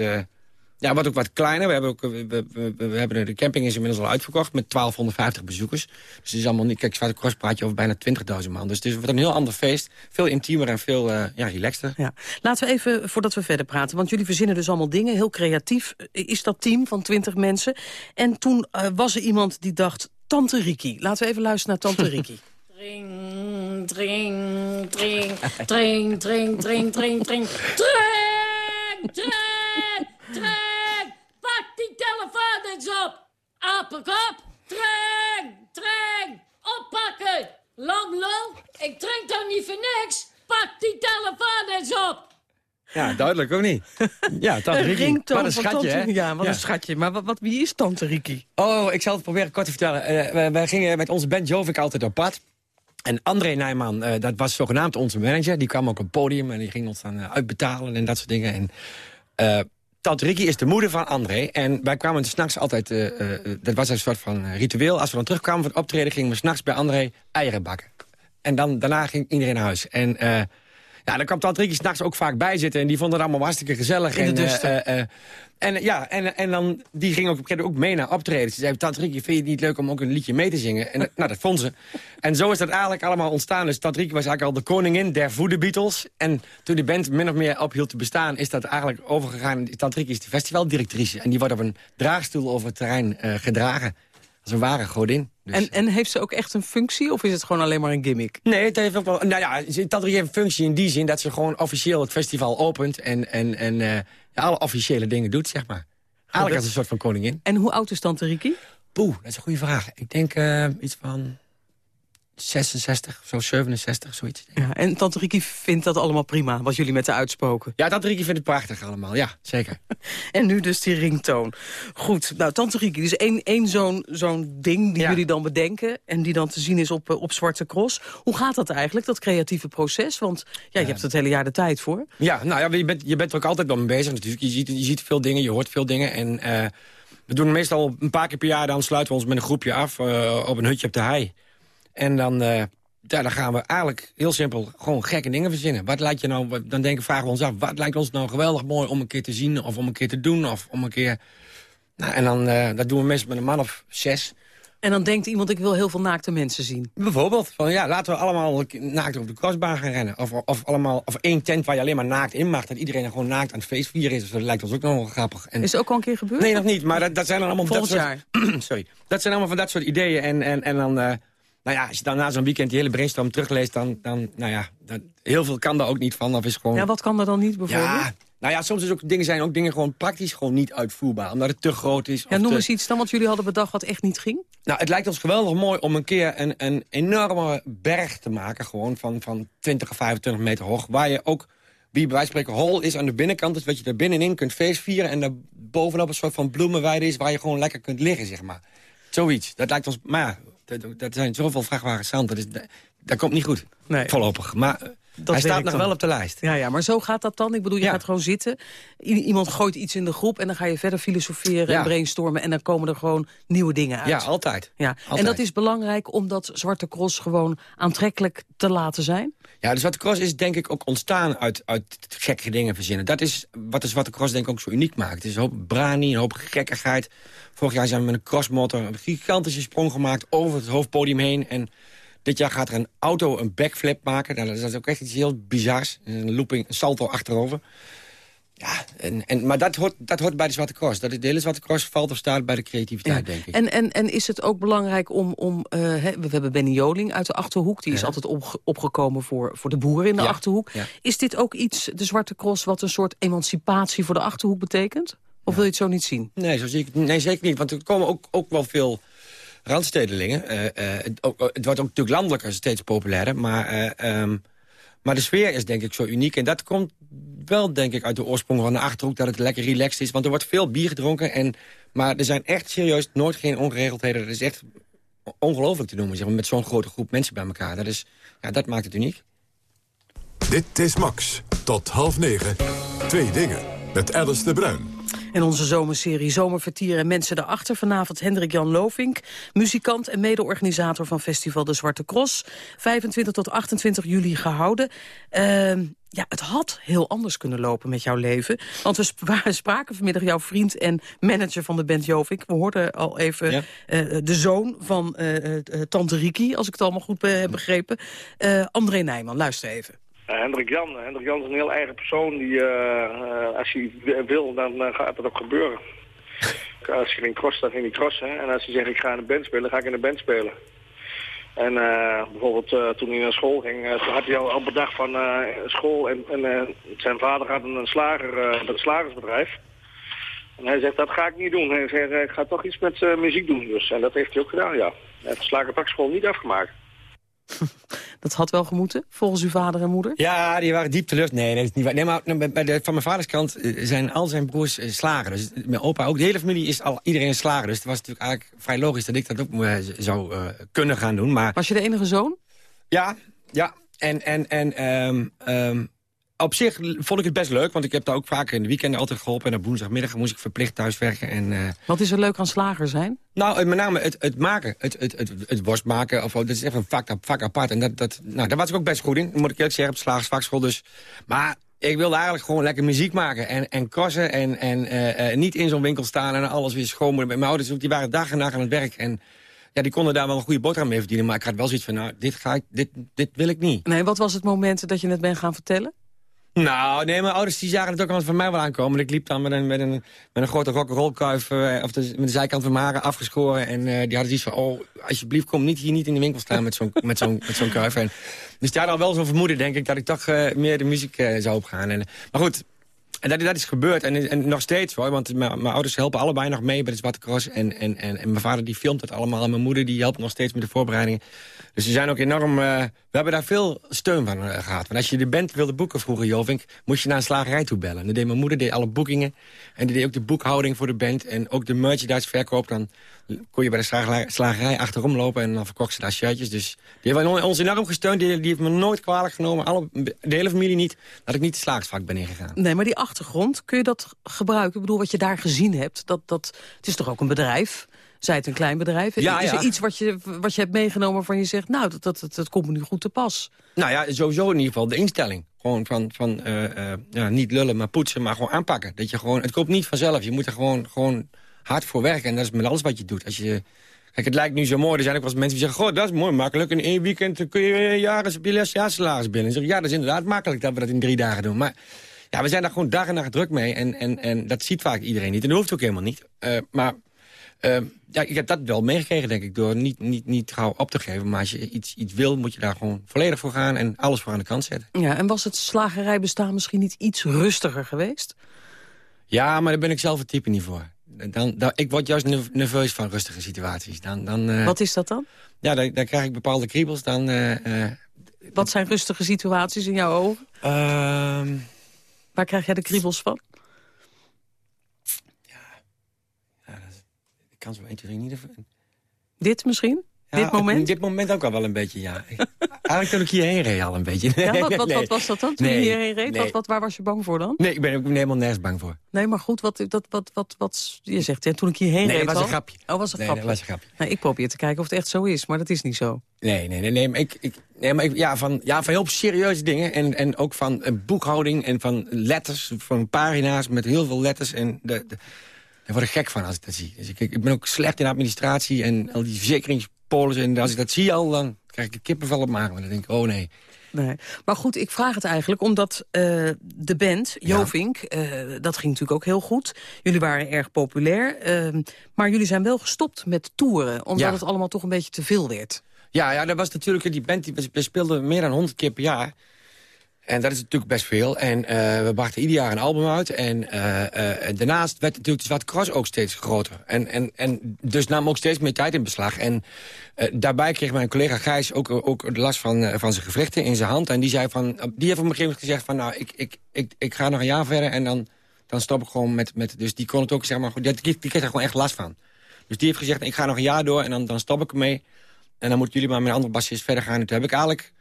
ja, wordt ook wat kleiner. We hebben, ook, eh, we, we, we hebben de camping is inmiddels al uitverkocht met 1250 bezoekers. Dus het is allemaal niet... Kijk, Zwarte Cross praat je over bijna 20.000 man. Dus het wordt een heel ander feest. Veel intiemer en veel eh, ja, relaxter. Ja. Laten we even, voordat we verder praten... want jullie verzinnen dus allemaal dingen, heel creatief... eh, is dat team van 20 mensen. En toen eh, was er iemand die dacht... Tante Riki. Laten we even luisteren naar Tante Riki. Drink, drink, drink, drink, drink, drink, drink, drink. Drink, drink, drink. Pak die telefoon eens op. Apenkop. Drink, drink. Oppakken. Lang lul. Ik drink toch niet voor niks. Pak die telefoon eens op! Ja, duidelijk ook niet. Ja, Tante Een Riki. Wat een van schatje, Tante- hè? Ja, wat een schatje. Maar wat, wat, wie is Tante Riki? Oh, ik zal het proberen kort te vertellen. Eh, wij, wij gingen met onze band Jovik altijd op pad. En André Nijman, eh, dat was zogenaamd onze manager. Die kwam ook op het podium en die ging ons dan eh, uitbetalen en dat soort dingen. En, eh Tante Riki is de moeder van André. En wij kwamen s'nachts altijd... eh, eh, dat was een soort van eh, ritueel. Als we dan terugkwamen van het optreden... gingen we s'nachts bij André eieren bakken. En dan, daarna ging iedereen naar huis. En ja, dan kwam Riki s'nachts ook vaak bij zitten. En die vonden het allemaal hartstikke gezellig. In de en, eh, eh, eh, en ja, en, en dan, die ging ook op een gegeven moment ook mee naar optreden. Ze zei, Tante Riki, vind je het niet leuk om ook een liedje mee te zingen? En dat- nou, dat vond ze. En zo is dat eigenlijk allemaal ontstaan. Dus Riki was eigenlijk al de koningin der voede Beatles. En toen de band min of meer ophield te bestaan... is dat eigenlijk overgegaan. Riki is de festivaldirectrice. En die wordt op een draagstoel over het terrein gedragen. Als een ware godin. Dus, En, en heeft ze ook echt een functie of is het gewoon alleen maar een gimmick? Nee, het heeft ook wel. Nou ja, Riki heeft een functie in die zin dat ze gewoon officieel het festival opent en, en, en eh, ja, alle officiële dingen doet, zeg maar. Eigenlijk als een soort van koningin. En hoe oud is Tante Riki? Poeh, dat is een goede vraag. Ik denk eh, iets van 66, zo 67, zoiets. Ja, en Tante Riki vindt dat allemaal prima, wat jullie met haar uitspoken. Ja, Tante Riki vindt het prachtig allemaal, ja, zeker. En nu dus die ringtoon. Goed, nou, Tante Riki, dus één, één zo'n zo'n ding die jullie dan bedenken... en die dan te zien is op, eh, op Zwarte Cross. Hoe gaat dat eigenlijk, dat creatieve proces? Want ja, je hebt het hele jaar de tijd voor. Ja, nou ja, je bent, je bent er ook altijd wel mee bezig natuurlijk. Je ziet, je ziet veel dingen, je hoort veel dingen. En eh, we doen meestal een paar keer per jaar... dan sluiten we ons met een groepje af eh, op een hutje op de hei. En dan, eh, ja, dan gaan we eigenlijk heel simpel gewoon gekke dingen verzinnen. Wat lijkt je nou, dan denken, vragen we ons af... wat lijkt ons nou geweldig mooi om een keer te zien... of om een keer te doen, of om een keer... Nou, en dan eh, dat doen we meestal met een man of zes... En dan denkt iemand, ik wil heel veel naakte mensen zien. Bijvoorbeeld, van ja, laten we allemaal naakt op de crossbaan gaan rennen. Of, of, allemaal, of één tent waar je alleen maar naakt in mag. Dat iedereen er gewoon naakt aan het feest vieren is. Dus dat lijkt ons ook nog wel grappig. En, Is het ook al een keer gebeurd? nee, nog niet. Maar dat, dat zijn dan allemaal... Volgend dat soort, sorry. Dat zijn allemaal van dat soort ideeën. En, en, en dan... eh, nou ja, als je dan na zo'n weekend die hele brainstorm terugleest... dan, dan nou ja, dat, heel veel kan daar ook niet van. Of is gewoon... Ja, wat kan er dan niet bijvoorbeeld? Ja, nou ja, soms is ook, dingen zijn ook dingen gewoon praktisch gewoon niet uitvoerbaar. Omdat het te groot is. Ja, noem te- eens iets dan wat jullie hadden bedacht wat echt niet ging. nou, het lijkt ons geweldig mooi om een keer een, een enorme berg te maken. Gewoon van, van 20 of 25 meter hoog. Waar je ook, wie bij wijze van spreken hol is aan de binnenkant. Dus dat je er binnenin kunt feest vieren. En daar bovenop een soort van bloemenweide is waar je gewoon lekker kunt liggen, zeg maar. Zoiets. Dat lijkt ons, maar ja, dat zijn zoveel vrachtwagens zand. Dat, is, dat, dat komt niet goed. Nee. Voorlopig. Maar eh, Dat hij staat nog dan. wel op de lijst. Ja, ja, maar zo gaat dat dan. Ik bedoel, je Ja. gaat gewoon zitten. I- iemand gooit iets in de groep en dan ga je verder filosoferen Ja. en brainstormen. En dan komen er gewoon nieuwe dingen uit. Ja, altijd. Ja. En dat is belangrijk om dat Zwarte Cross gewoon aantrekkelijk te laten zijn. Ja, de Zwarte Cross is denk ik ook ontstaan uit, uit gekke dingen verzinnen. Dat is wat de Zwarte Cross denk ik ook zo uniek maakt. Het is een hoop brani, een hoop gekkigheid. Vorig jaar zijn we met een crossmotor een gigantische sprong gemaakt over het hoofdpodium heen. En dit jaar gaat er een auto een backflip maken. Nou, dat is ook echt iets heel bizars. Een looping, een salto achterover. Ja, en, en, maar dat hoort, dat hoort bij de Zwarte Cross. Dat is, de hele Zwarte Cross valt of staat bij de creativiteit, denk ik. En, en, en is het ook belangrijk om... om eh, we hebben Benny Joling uit de Achterhoek. Die is altijd opge- opgekomen voor, voor de boeren in de Ja, Achterhoek. Is dit ook iets, de Zwarte Cross, wat een soort emancipatie voor de Achterhoek betekent? Of wil je het zo niet zien? Nee, zo zie ik, nee, zeker niet. Want er komen ook, ook wel veel randstedelingen. Eh, eh, het, wordt ook natuurlijk landelijker steeds populairder. Maar, eh, ehm, maar de sfeer is denk ik zo uniek. En dat komt wel denk ik uit de oorsprong van de Achterhoek... dat het lekker relaxed is. Want er wordt veel bier gedronken. En, maar er zijn echt serieus nooit geen ongeregeldheden. Dat is echt ongelooflijk te noemen. Zeg met zo'n grote groep mensen bij elkaar. Dat, is, ja, dat maakt het uniek. Dit is Max. Tot half negen. Twee dingen. Met Alice de Bruin. En onze zomerserie Zomervertier en Mensen Daarachter. Vanavond Hendrik Jan Lovink, muzikant en mede-organisator van Festival De Zwarte Cross. 25 tot 28 juli gehouden. Ehm, ja, het had heel anders kunnen lopen met jouw leven. Want we sp- we spraken vanmiddag jouw vriend en manager van de band Jovik. We hoorden al even Ja. eh, de zoon van eh, eh, Tante Riki, als ik het allemaal goed heb begrepen. André Nijman, luister even. Eh, Hendrik Jan. Hendrik Jan is een heel eigen persoon. Die, eh, eh, als hij wil, dan gaat dat ook gebeuren. als hij ging crossen, dan ging hij crossen. En als hij zegt, ik ga in de band spelen, dan ga ik in de band spelen. En bijvoorbeeld toen hij naar school ging, toen had hij al, al bedacht van school. En, en zijn vader had een, slager, een slagersbedrijf. En hij zegt, dat ga ik niet doen. Hij zegt, ik ga toch iets met muziek doen. Dus, en dat heeft hij ook gedaan, ja. Hij heeft de slagervakschool niet afgemaakt. Dat had wel gemoeten, volgens uw vader en moeder? Ja, die waren diep teleurgesteld. Nee, nee, dat is niet waar. Nee, maar bij de, van mijn vaders kant eh, zijn al zijn broers uh, slager. Dus mijn opa, ook de hele familie is al iedereen een slager. Dus het was natuurlijk eigenlijk vrij logisch dat ik dat ook uh, zou kunnen gaan doen. Maar... Was je de enige zoon? Ja, ja. En, en, en um, um, op zich vond ik het best leuk, want ik heb daar ook vaak in de weekenden altijd geholpen. En op woensdagmiddag moest ik verplicht thuiswerken. En, uh... Wat is er leuk aan slager zijn? Nou, met name het, het maken, het, het, het, het worst maken. Of, dat is echt een vak, vak apart. En dat, dat, nou, daar was ik ook best goed in, moet ik eerlijk zeggen, op slagersvakschool. Dus. Maar ik wilde eigenlijk gewoon lekker muziek maken en, en crossen. En, en uh, uh, niet in zo'n winkel staan en alles weer schoon. Mijn ouders die waren dag en nacht aan het werk. En ja, die konden daar wel een goede boterham mee verdienen. Maar ik had wel zoiets van, nou, dit, ga ik, dit, dit wil ik niet. Nee, wat was het moment dat je het bent gaan vertellen? Nou, nee, mijn ouders die zagen het ook allemaal van mij wel aankomen. Ik liep dan met een, met een, met een grote rock'n'rollkuif, uh, of de, met de zijkant van mijn haren afgeschoren. En uh, die hadden zoiets van, oh, alsjeblieft, kom niet hier niet in de winkel staan met zo'n met zo'n met zo'n kuif. En, dus hadden al wel zo'n vermoeden, denk ik, dat ik toch uh, meer de muziek zou opgaan. En, maar goed, en dat, dat is gebeurd. En, en nog steeds hoor, want mijn ouders helpen allebei nog mee bij de Zwarte Cross. En, en, en, en, mijn vader die filmt het allemaal. En mijn moeder die helpt nog steeds met de voorbereidingen. Dus ze zijn ook enorm... Uh, we hebben daar veel steun van uh, gehad. Want als je de band wilde boeken vroeger, Jovink... moest je naar een slagerij toe bellen. En dan deed mijn moeder deed alle boekingen. En die deed ook de boekhouding voor de band. En ook de merchandise verkoop. Dan kon je bij de slagerij, achterom lopen. En dan verkocht ze daar shirtjes. Dus die hebben ons enorm gesteund. Die, heeft me nooit kwalijk genomen. Alle, de hele familie niet. Dat ik niet het slagersvak ben ingegaan. Nee, maar die achtergrond, kun je dat gebruiken? Ik bedoel, wat je daar gezien hebt. Dat, dat, het is toch ook een bedrijf? Zij het een klein bedrijf? Ja, is er ja. iets wat je, wat je hebt meegenomen waarvan je zegt... nou, dat, dat, dat, dat komt me nu goed te pas? Nou ja, sowieso in ieder geval de instelling. Gewoon van, van uh, uh, ja, niet lullen, maar poetsen, maar gewoon aanpakken. Dat je gewoon, het komt niet vanzelf. Je moet er gewoon, gewoon hard voor werken. En dat is met alles wat je doet. Als je, kijk, het lijkt nu zo mooi. Er zijn ook wel eens mensen die zeggen... goh, dat is mooi makkelijk. In één weekend kun je jaren op je jaarsalaris binnen. En zeg, ja, dat is inderdaad makkelijk dat we dat in drie dagen doen. Maar ja, we zijn daar gewoon dag en nacht druk mee. En, en, en dat ziet vaak iedereen niet. En dat hoeft ook helemaal niet. Uh, maar... Ja, ik heb dat wel meegekregen, denk ik, door niet, niet, niet gauw op te geven. Maar als je iets, iets wil, moet je daar gewoon volledig voor gaan en alles voor aan de kant zetten. Ja, en was het slagerijbestaan misschien niet iets rustiger geweest? Ja, maar daar ben ik zelf het type niet voor. Dan, dan, ik word juist nerveus van rustige situaties. Dan, dan, uh, Wat is dat dan? Ja, dan, dan krijg ik bepaalde kriebels. Dan, uh, Wat zijn rustige situaties in jouw ogen? Uh, Waar krijg jij de kriebels van? Kan zo 1, 2, 3 niet. Dit misschien? Ja, dit moment? Dit moment ook al wel een beetje, ja. Eigenlijk toen ik hierheen reed al een beetje. Ja, wat, wat, nee. wat was dat dan toen nee. je hierheen reed? Nee. Wat, wat, waar was je bang voor dan? Nee, ik ben, ik ben helemaal nergens bang voor. Nee, maar goed, wat, dat, wat, wat, wat je zegt, toen ik hierheen nee, reed dat was een grapje. Oh, was een nee, grapje. dat was een grapje. Nou, ik probeer te kijken of het echt zo is, maar dat is niet zo. Nee, nee, nee. nee maar ik, ik, nee, maar ik, ja, van, ja, van heel serieuze dingen. En, en ook van boekhouding en van letters, van pagina's met heel veel letters. En de, de, daar word ik gek van als ik dat zie. Dus ik, ik ben ook slecht in administratie en al die verzekeringspolis. En als ik dat zie al, dan krijg ik kippenvel op maag. En dan denk ik, oh nee. Nee. Maar goed, ik vraag het eigenlijk omdat uh, de band, Jovink, ja. uh, dat ging natuurlijk ook heel goed. Jullie waren erg populair, uh, maar jullie zijn wel gestopt met toeren... omdat Ja. het allemaal toch een beetje te veel werd. Ja, ja, dat was natuurlijk die band, die, we speelden meer dan 100 keer per jaar. En dat is natuurlijk best veel. En eh, we brachten ieder jaar een album uit. En eh, eh, daarnaast werd natuurlijk de Zwarte Cross ook steeds groter. En, en, en dus nam ook steeds meer tijd in beslag. En daarbij kreeg mijn collega Gijs ook, ook last van, van zijn gewrichten in zijn hand. En die, zei van, die heeft op een gegeven moment gezegd van... nou, ik, ik, ik, ik ga nog een jaar verder en dan, dan stop ik gewoon met... met dus die kon het ook, zeg maar, die, kreeg er gewoon echt last van. Dus die heeft gezegd, ik ga nog een jaar door en dan, dan stop ik ermee. En dan moeten jullie maar met andere bassist verder gaan. En toen heb ik eigenlijk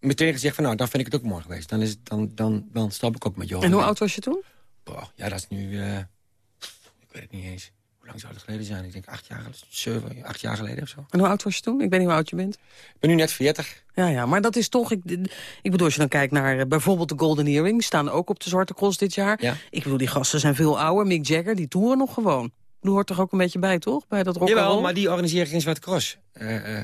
meteen gezegd van, nou, dan vind ik het ook mooi geweest. Dan, is het, dan, dan, dan stop ik ook met Johan. En hoe oud was je toen? Boah, ja, dat is nu... eh, ik weet het niet eens. Hoe lang zou het geleden zijn? Ik denk acht jaar, zeven, acht jaar geleden of zo. En hoe oud was je toen? Ik weet niet hoe oud je bent. Ik ben nu net 40. Ja, ja, maar dat is toch... Ik, ik bedoel, als je dan kijkt naar eh, bijvoorbeeld de Golden Earring... staan ook op de Zwarte Cross dit jaar. Ja. Ik bedoel, die gasten zijn veel ouder. Mick Jagger, die toeren nog gewoon. Die hoort toch ook een beetje bij, toch? Bij dat rock Jawel, maar die organiseren geen Zwarte Cross. Eh,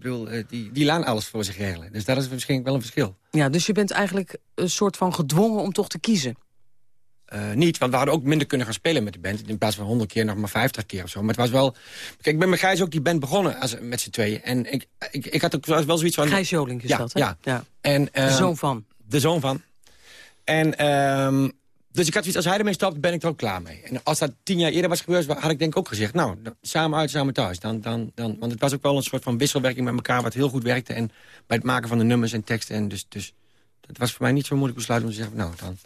bedoel, eh, die, die laan alles voor zich regelen. Dus dat is misschien wel een verschil. Ja, dus je bent eigenlijk een soort van gedwongen om toch te kiezen. Eh, niet, want we hadden ook minder kunnen gaan spelen met de band. In plaats van 100 keer nog maar 50 keer of zo. Maar het was wel... Kijk, ik ben met Gijs ook die band begonnen als, met z'n tweeën. En ik, ik, ik had ook wel zoiets van... Gijs Jolink is ja, dat, hè? Ja. ja. En, De ehm, zoon van. De zoon van. En, ehm, Dus ik had zoiets, als hij ermee stopt, ben ik er ook klaar mee. En als dat tien jaar eerder was gebeurd, had ik denk ik ook gezegd... nou, samen uit, samen thuis. Dan, dan, dan, want het was ook wel een soort van wisselwerking met elkaar... wat heel goed werkte en bij het maken van de nummers en teksten. En dus, dus het was voor mij niet zo moeilijk besluit om te zeggen... nou, dan...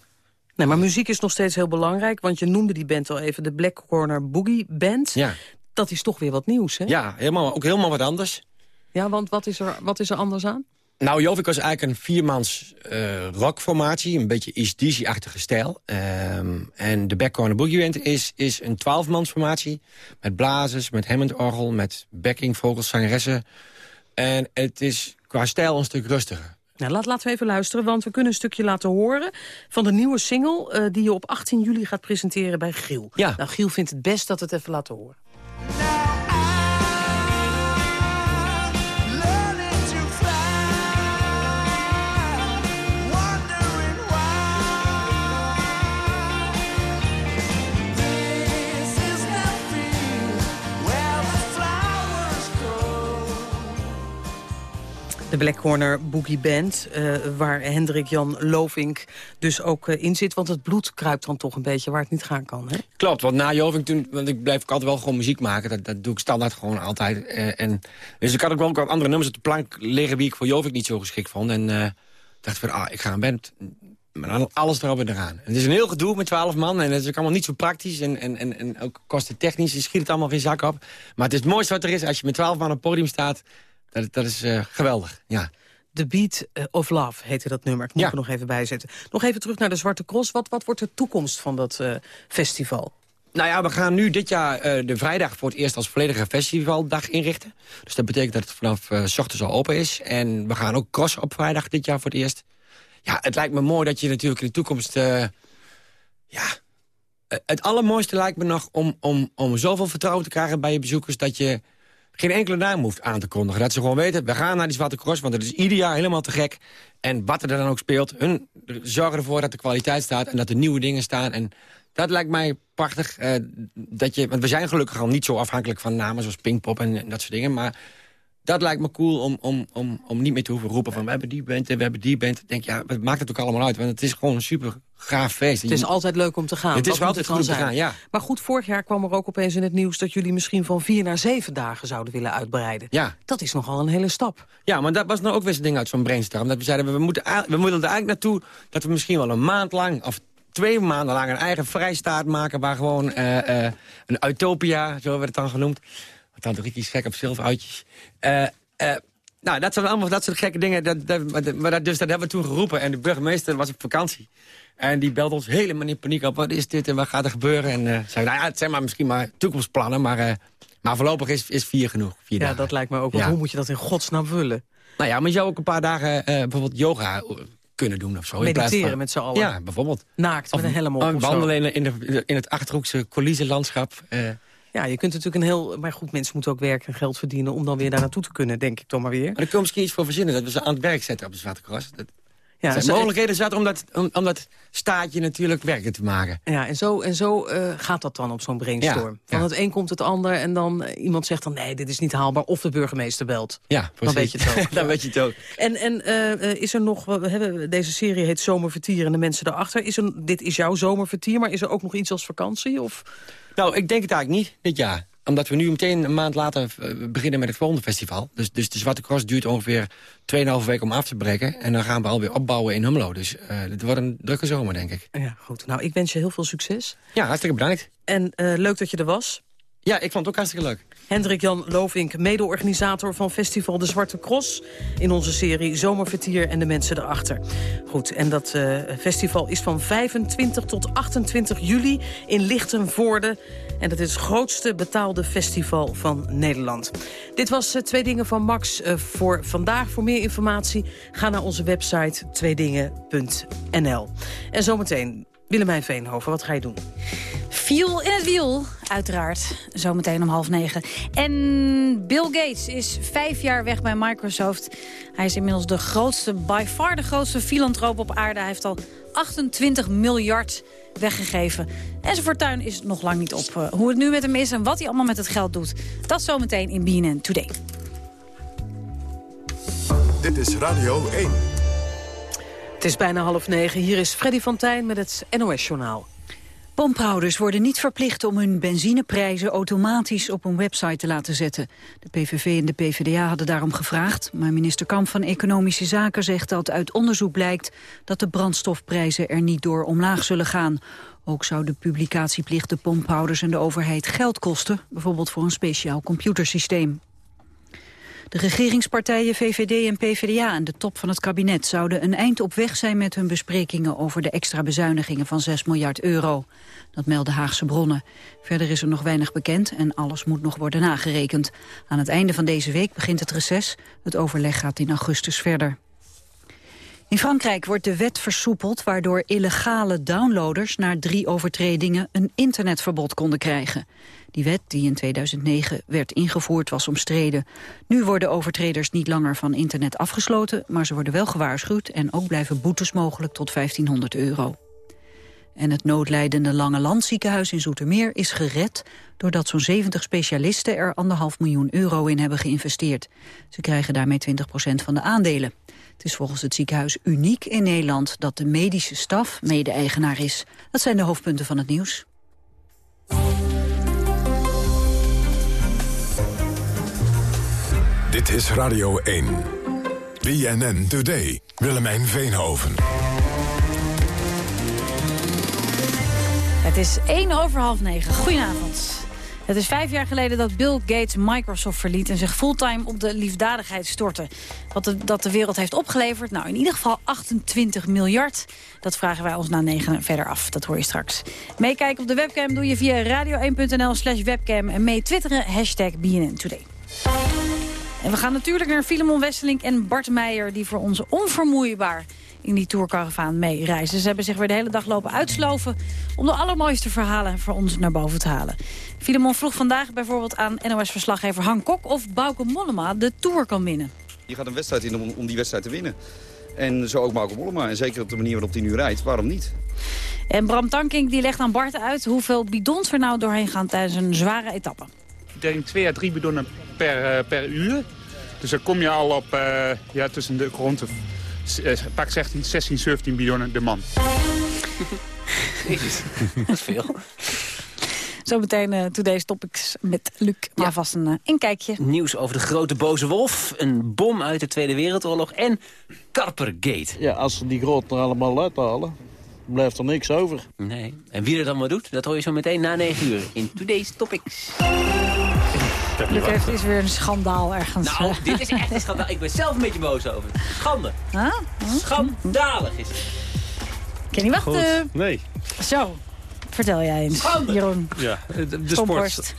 Nee, maar muziek is nog steeds heel belangrijk. Want je noemde die band al even, de Black Corner Boogie Band. Ja. Dat is toch weer wat nieuws, hè? Ja, helemaal, ook helemaal wat anders. Ja, want wat is er, wat is er anders aan? Nou, Jovik was eigenlijk een viermans uh, rockformatie. Een beetje East achtige stijl. Um, en de Back Corner Boogie Band is, is een twaalfmans formatie. Met blazers, met Hammond-orgel, met backing, vogels, zangeressen. En het is qua stijl een stuk rustiger. Nou, laat, laten we even luisteren, want we kunnen een stukje laten horen... van de nieuwe single uh, die je op 18 juli gaat presenteren bij Giel. Ja. Nou, Giel vindt het best dat we het even laten horen. De Black Corner Boogie Band... Uh, waar Hendrik Jan Lovink dus ook uh, in zit. Want het bloed kruipt dan toch een beetje waar het niet gaan kan, hè? Klopt, want na Jovink toen... want ik blijf ook altijd wel gewoon muziek maken. Dat, dat doe ik standaard gewoon altijd. Uh, en, dus ik had ook wel ook andere nummers op de plank liggen... wie ik voor Jovink niet zo geschikt vond. En dacht van, ah, ik ga een band... Maar alles erop en eraan. Het is een heel gedoe met twaalf man. En het is ook allemaal niet zo praktisch. En, en, en, en ook. Je schiet het allemaal geen zak op. Maar het is het mooiste wat er is. Als je met twaalf man op het podium staat dat, dat is uh, geweldig, ja. The Beat eh, of Love heette dat nummer. Ik moet er nog even bij zetten. Nog even terug naar de Zwarte Cross. Wat, wat wordt de toekomst van dat uh, festival? Nou ja, we gaan nu dit jaar uh, de vrijdag voor het eerst als volledige festivaldag inrichten. Dus dat betekent dat het vanaf uh, ochtends al open is. En we gaan ook cross op vrijdag dit jaar voor het eerst. Ja, het lijkt me mooi dat je natuurlijk in de toekomst... Uh, ja, het allermooiste lijkt me nog om, om, om zoveel vertrouwen te krijgen bij je bezoekers... dat je geen enkele naam hoeft aan te kondigen. Dat ze gewoon weten, we gaan naar die Zwarte Cross, want het is ieder jaar helemaal te gek. En wat er dan ook speelt, hun zorgen ervoor dat de kwaliteit staat... en dat er nieuwe dingen staan. En dat lijkt mij prachtig. Uh, dat je, want we zijn gelukkig al niet zo afhankelijk van namen zoals Pinkpop en, en dat soort dingen. Maar dat lijkt me cool om, om, om, om niet meer te hoeven roepen van... we hebben die band en we hebben die band. Ik denk, ja, het maakt het ook allemaal uit, want het is gewoon een super gaaf feest. Het is altijd leuk om te gaan. Het is altijd goed om te gaan, ja. Maar goed, vorig jaar kwam er ook opeens in het nieuws... dat jullie misschien van vier naar zeven dagen zouden willen uitbreiden. Ja. Dat is nogal een hele stap. Ja, maar dat was nou ook weer een ding uit zo'n brainstorm. Dat we zeiden, we moeten, we moeten er eigenlijk naartoe... dat we misschien wel een maand lang... of twee maanden lang een eigen vrijstaat maken... waar gewoon uh, uh, een utopia, zo werd het dan genoemd... Want dan Ricky is gek op zilveruitjes... Uh, uh, nou, dat zijn allemaal dat soort gekke dingen. Dat, dat, maar dat, dus dat hebben we toen geroepen. En de burgemeester was op vakantie. En die belde ons helemaal in paniek op. Wat is dit en wat gaat er gebeuren? En uh, zei, nou ja, het zijn maar misschien maar toekomstplannen. Maar, uh, maar voorlopig is, is vier genoeg. Vier ja, dagen. dat lijkt me ook. Want ja. hoe moet je dat in godsnaam vullen? Nou ja, maar je zou ook een paar dagen uh, bijvoorbeeld yoga kunnen doen of zo. Mediteren met z'n allen. Ja, bijvoorbeeld. Naakt, of, met een helm op wandelen in, de, in het Achterhoekse coulissenlandschap. Ja, je kunt natuurlijk een heel... Maar goed, mensen moeten ook werken en geld verdienen... om dan weer daar naartoe te kunnen, denk ik toch maar weer. Maar er komt misschien iets voor verzinnen... dat we ze aan het werk zetten op de Zwarte Cross. Dat, ja, zijn mogelijkheden zat om dat, om, om, dat staatje natuurlijk werken te maken. Ja, en zo, en zo uh, gaat dat dan op zo'n brainstorm. Ja, Van ja. het een komt het ander en dan uh, iemand zegt dan... nee, dit is niet haalbaar, of de burgemeester belt. Ja, dan weet je het ook. dan weet je het ook. En, en uh, is er nog, we hebben, deze serie heet Zomervertier en de mensen daarachter. Is er, dit is jouw zomervertier, maar is er ook nog iets als vakantie? Of? Nou, ik denk het eigenlijk niet dit jaar omdat we nu meteen een maand later beginnen met het volgende festival. Dus, dus de Zwarte Cross duurt ongeveer 2,5 weken om af te breken. En dan gaan we alweer opbouwen in Hummelo. Dus uh, het wordt een drukke zomer, denk ik. Ja, goed. Nou, ik wens je heel veel succes. Ja, hartstikke bedankt. En uh, leuk dat je er was. Ja, ik vond het ook hartstikke leuk. Hendrik Jan Lovink, mede-organisator van Festival De Zwarte Cross... in onze serie Zomervertier en de mensen erachter. Goed, en dat uh, festival is van 25 tot 28 juli in Lichtenvoorde. En dat is het grootste betaalde festival van Nederland. Dit was uh, Twee Dingen van Max uh, voor vandaag. Voor meer informatie ga naar onze website tweedingen.nl. En zometeen Willemijn Veenhoven, wat ga je doen? Viel in het wiel, uiteraard. Zometeen om half negen. En Bill Gates is vijf jaar weg bij Microsoft. Hij is inmiddels de grootste, by far de grootste filantroop op aarde. Hij heeft al 28 miljard weggegeven. En zijn fortuin is nog lang niet op. Uh, hoe het nu met hem is en wat hij allemaal met het geld doet. Dat zometeen in BNN Today. Dit is Radio 1. Het is bijna half negen. Hier is Freddy van met het NOS-journaal. Pomphouders worden niet verplicht om hun benzineprijzen automatisch op een website te laten zetten. De PVV en de PvdA hadden daarom gevraagd, maar minister Kamp van Economische Zaken zegt dat uit onderzoek blijkt dat de brandstofprijzen er niet door omlaag zullen gaan. Ook zou de publicatieplicht de pomphouders en de overheid geld kosten, bijvoorbeeld voor een speciaal computersysteem. De regeringspartijen VVD en PvdA en de top van het kabinet zouden een eind op weg zijn met hun besprekingen over de extra bezuinigingen van 6 miljard euro. Dat melden Haagse bronnen. Verder is er nog weinig bekend en alles moet nog worden nagerekend. Aan het einde van deze week begint het reces. Het overleg gaat in augustus verder. In Frankrijk wordt de wet versoepeld waardoor illegale downloaders na drie overtredingen een internetverbod konden krijgen. Die wet, die in 2009 werd ingevoerd, was omstreden. Nu worden overtreders niet langer van internet afgesloten, maar ze worden wel gewaarschuwd en ook blijven boetes mogelijk tot 1500 euro. En het noodlijdende Lange Land ziekenhuis in Zoetermeer is gered... doordat zo'n 70 specialisten er anderhalf miljoen euro in hebben geïnvesteerd. Ze krijgen daarmee 20% van de aandelen. Het is volgens het ziekenhuis uniek in Nederland dat de medische staf mede-eigenaar is. Dat zijn de hoofdpunten van het nieuws. Dit is Radio 1. BNN Today. Willemijn Veenhoven. Het is 1 over half negen. Goedenavond. Het is vijf jaar geleden dat Bill Gates Microsoft verliet... en zich fulltime op de liefdadigheid stortte. Wat de, dat de wereld heeft opgeleverd? Nou, in ieder geval 28 miljard. Dat vragen wij ons na negen verder af. Dat hoor je straks. Meekijken op de webcam doe je via radio1.nl slash webcam... en mee twitteren hashtag BNN Today. En we gaan natuurlijk naar Filemon Wesselink en Bart Meijer... die voor ons onvermoeibaar in die tourcaravaan meereizen. Ze hebben zich weer de hele dag lopen uitsloven... om de allermooiste verhalen voor ons naar boven te halen. Filemon vroeg vandaag bijvoorbeeld aan NOS-verslaggever Han Kok... of Bauke Mollema de Tour kan winnen. Je gaat een wedstrijd in om, om die wedstrijd te winnen. En zo ook Bauke Mollema. En zeker op de manier waarop hij nu rijdt. Waarom niet? En Bram Tankink die legt aan Bart uit hoeveel bidons er nou doorheen gaan tijdens een zware etappe. Ik denk twee à drie bidonnen per, uh, per uur. Dus dan kom je al op uh, ja, tussen de rond de, uh, pak 16, 16, 17 bidonnen de man. Jezus, dat is veel. Zometeen uh, Today's Topics met Luc. Maar ja. vast een uh, inkijkje. Nieuws over de grote boze wolf. Een bom uit de Tweede Wereldoorlog. En Karpergate. Ja, als ze die grot er allemaal uithalen, blijft er niks over. Nee. En wie er dan maar doet, dat hoor je zo meteen na 9 uur in Today's Topics. Luc heeft is weer een schandaal ergens. Nou, dit is echt een schandaal. Ik ben zelf een beetje boos over. Schande. Huh? Schandalig is het. Kan niet wachten. Nee. Zo. Vertel jij eens, Schande. Jeroen. Ja, de, de sport.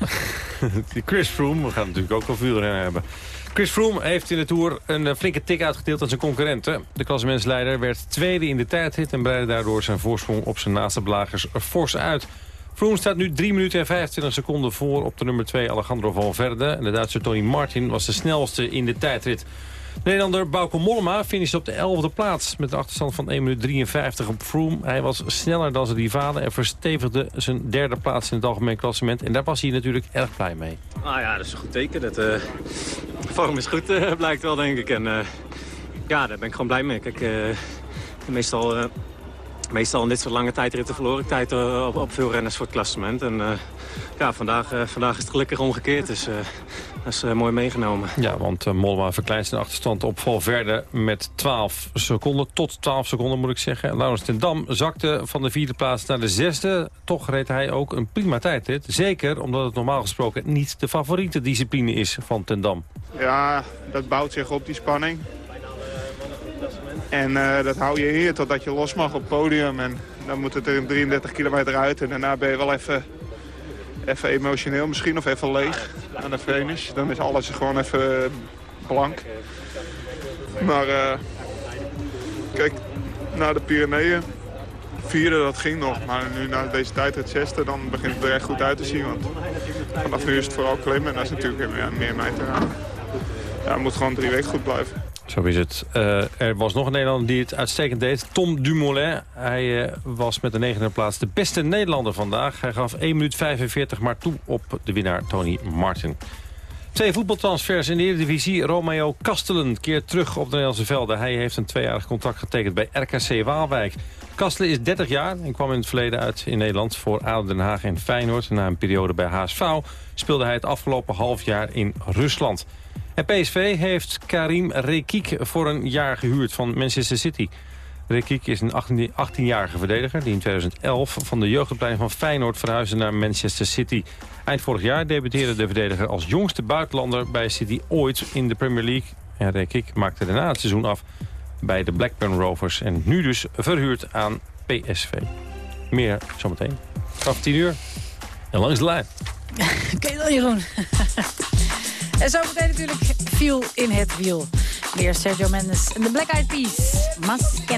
Chris Froome, we gaan natuurlijk ook al vuur hebben. Chris Froome heeft in de Tour een flinke tik uitgedeeld aan zijn concurrenten. De klassementsleider werd tweede in de tijdrit... en breidde daardoor zijn voorsprong op zijn naaste belagers fors uit. Froome staat nu 3 minuten en 25 seconden voor op de nummer 2 Alejandro Valverde. En de Duitse Tony Martin was de snelste in de tijdrit. Nederlander Bauke Mollema finishte op de 11e plaats... met een achterstand van 1 minuut 53 op Froome. Hij was sneller dan zijn rivalen en verstevigde zijn derde plaats in het algemeen klassement. En daar was hij natuurlijk erg blij mee. Nou ja, dat is een goed teken. Dat, de vorm is goed, uh, blijkt wel, denk ik. En uh, ja, daar ben ik gewoon blij mee. Kijk, meestal... Meestal in dit soort lange tijdritten verloor ik tijd op, op veel renners voor het klassement. En uh, ja, vandaag, uh, vandaag is het gelukkig omgekeerd. Dus uh, dat is mooi meegenomen. Ja, want Mollema verkleint zijn achterstand op Valverde met 12 seconden. Tot 12 seconden moet ik zeggen. Laurens ten Dam zakte van de vierde plaats naar de zesde. Toch reed hij ook een prima tijdrit. Zeker omdat het normaal gesproken niet de favoriete discipline is van ten Dam. Ja, dat bouwt zich op die spanning. En uh, dat hou je hier totdat je los mag op het podium. En dan moet het er 33 kilometer uit. En daarna ben je wel even, even emotioneel misschien of even leeg aan de finish. Dan is alles gewoon even blank. Maar uh, kijk, naar de Pyreneeën. Vierde, dat ging nog. Maar nu na deze tijd het zesde, dan begint het er echt goed uit te zien. Want vanaf nu is het vooral klimmen. En dat is natuurlijk meer, meer mijn terrein. Ja, het moet gewoon drie weken goed blijven. Zo is het. Uh, er was nog een Nederlander die het uitstekend deed. Tom Dumoulin. Hij uh, was met de negende plaats de beste Nederlander vandaag. Hij gaf 1 minuut 45 maar toe op de winnaar Tony Martin. Twee voetbaltransfers in de Eredivisie. Romeo Kastelen keert terug op de Nederlandse velden. Hij heeft een tweejarig contract getekend bij RKC Waalwijk. Kastelen is 30 jaar en kwam in het verleden uit in Nederland... voor ADO Den Haag en Feyenoord. Na een periode bij HSV speelde hij het afgelopen half jaar in Rusland. En PSV heeft Karim Rekik voor een jaar gehuurd van Manchester City. Rekik is een 18-jarige verdediger die in 2011 van de jeugdopleiding van Feyenoord verhuisde naar Manchester City. Eind vorig jaar debuteerde de verdediger als jongste buitenlander bij City ooit in de Premier League. En Rekik maakte daarna het seizoen af bij de Blackburn Rovers en nu dus verhuurd aan PSV. Meer zometeen. Vanaf 10 uur. En langs de lijn. Je dat, Jeroen? en zo meteen natuurlijk viel in het wiel. Weer Sergio Mendes en de Black Eyed Peas. Mas que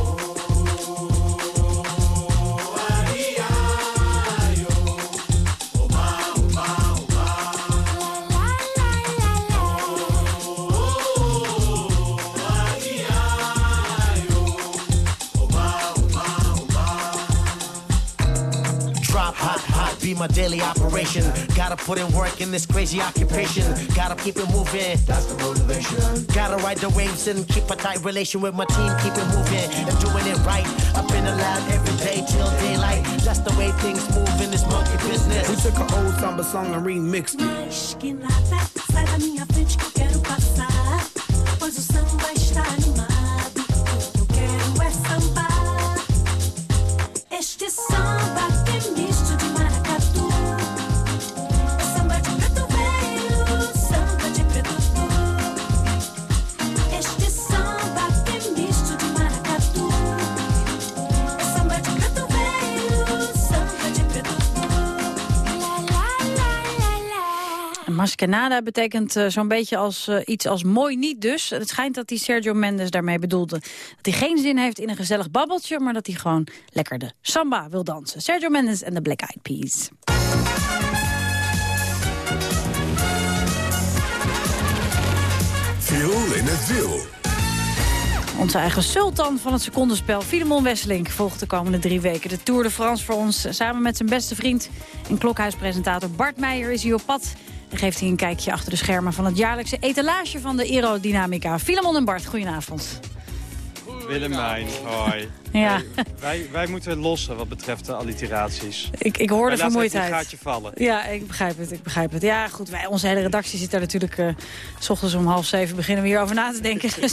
Be my daily operation. Gotta put in work in this crazy occupation. Gotta keep it moving. That's the motivation. Gotta ride the waves and keep a tight relation with my team. Keep it moving and doing it right. I've been lab every day till daylight. That's the way things move in this monkey business. We took an old samba song and remixed it. Mas que nada, sai da minha frente que eu quero passar. Pois o samba está animado. Maskenada betekent eh, zo'n beetje als eh, iets als mooi niet dus. Het schijnt dat die Sergio Mendes daarmee bedoelde... dat hij geen zin heeft in een gezellig babbeltje... maar dat hij gewoon lekker de samba wil dansen. Sergio Mendes en de Black Eyed Peas. Viool in het wiel. Onze eigen sultan van het secondenspel, Filemon Wesselink... volgt de komende drie weken de Tour de France voor ons. Samen met zijn beste vriend en klokhuispresentator Bart Meijer is hij op pad... geeft hij een kijkje achter de schermen van het jaarlijkse etalage van de aerodynamica. Filemon en Bart, goedenavond. Willemijn, hoi. Ja. Hey, wij, wij moeten lossen wat betreft de alliteraties. Ik, ik hoor de vermoeidheid. een gaatje vallen. Ja, ik begrijp het, ik begrijp het. Ja, goed, wij, onze hele redactie zit daar natuurlijk... eh, s ochtends om half zeven beginnen we hierover na te denken.